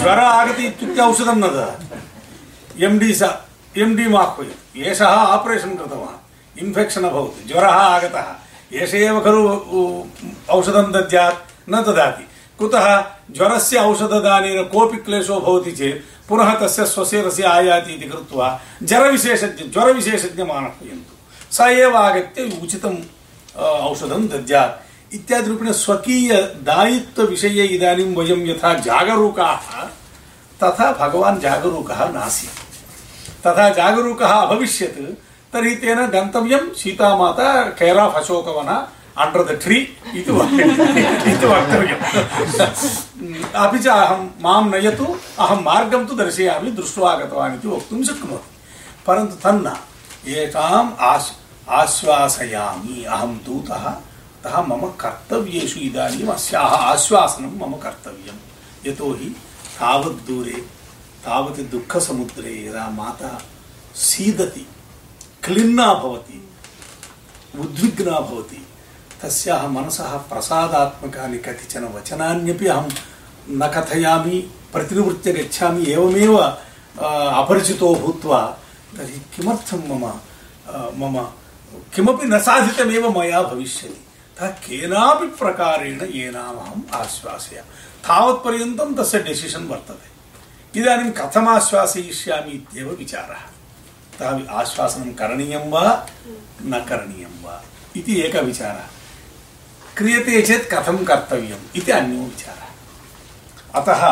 Speaker 1: ज्वरः आगति इत्युक्ते औषधं न ददाति। एम् डी सा एम् डी आह्वयति एषः आपरेशन् कृतवान्। इन्फेक्षन् अभवत्। ज्वरः आगतः। एष एव खलु औषधं दद्यात्, न ददाति। कुतः ज्वरस्य औषधदानेन कोऽपि क्लेशो भवति चेत् पुनः तस्य स्वस्य रस्य आयाति इति कृत्वा जरविशेषज्ञ ज्वरविशेषज्ञम् आह्वयन्तु स एव आगत्य उचितम् औषधं दद्यात्। इत्यादिरूपेण स्वकीयदायित्वविषये इदानीं वयं यथा जागरूकाः, तथा भगवान् जागरूकः नासीत्। तथा जागरूकः अभविष्यत्, तर्हि तेन गन्तव्यं Sitamata care of Ashokavana under the tree इति वक्तव्यम् अपि च अहं माँ नयतु अहं मार्गं तु दर्शयामि दृष्ट्वा आगतवान् इति वक्तुं शक्नोति अतः मम कर्तव्येषु इदानीम् अस्याः आश्वासनं मम कर्तव्यं यतोहि तावत् दूरे तावत् दुःखसमुद्रे यदा माता सीदति क्लिन्ना उद्विग्ना भवति तस्याः मनसः प्रसादात्मकानि कतिचन वचनान्यपि अहं न कथयामि प्रतिनिवृत्य गच्छामि, एवमेव अपरिचितो भूत्वा, तर्हि किमर्थं मम मम, किमपि न साधितमेव मया भविष्यति? अतः केनापि प्रकारेण येनामहम् आश्वासयामि तावत्पर्यन्तं तस्य डेसिशन् वर्तते। इदानीं कथम् आश्वासयिष्यामि इत्येव विचारः। अतः आश्वासनं करणीयं वा न करणीयं वा? इति एकः विचारः क्रियते चेत् कथं कर्तव्यम् इति अन्यो विचारः अतः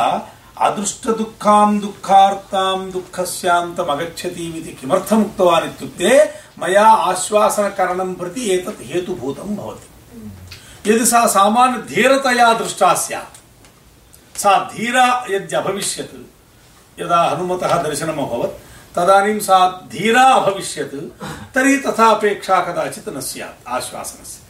Speaker 1: अदृष्टदुःखां दुःखार्तां दुःखस्यान्तम् अगच्छतीमिति किमर्थम् उक्तवान् इत्युक्ते मया आश्वासनकरणं प्रति एतत् हेतुभूतं भवति। यदि सा सामान्यधीरतया दृष्टा स्यात्, सा धीरा यद्यभविष्यत्, यदा हनुमतः दर्शनम् अभवत्, तदानीं सा धीरा अभविष्यत्, तर्हि तथा अपेक्षा कदाचित् न स्यात् आश्वासनस्य।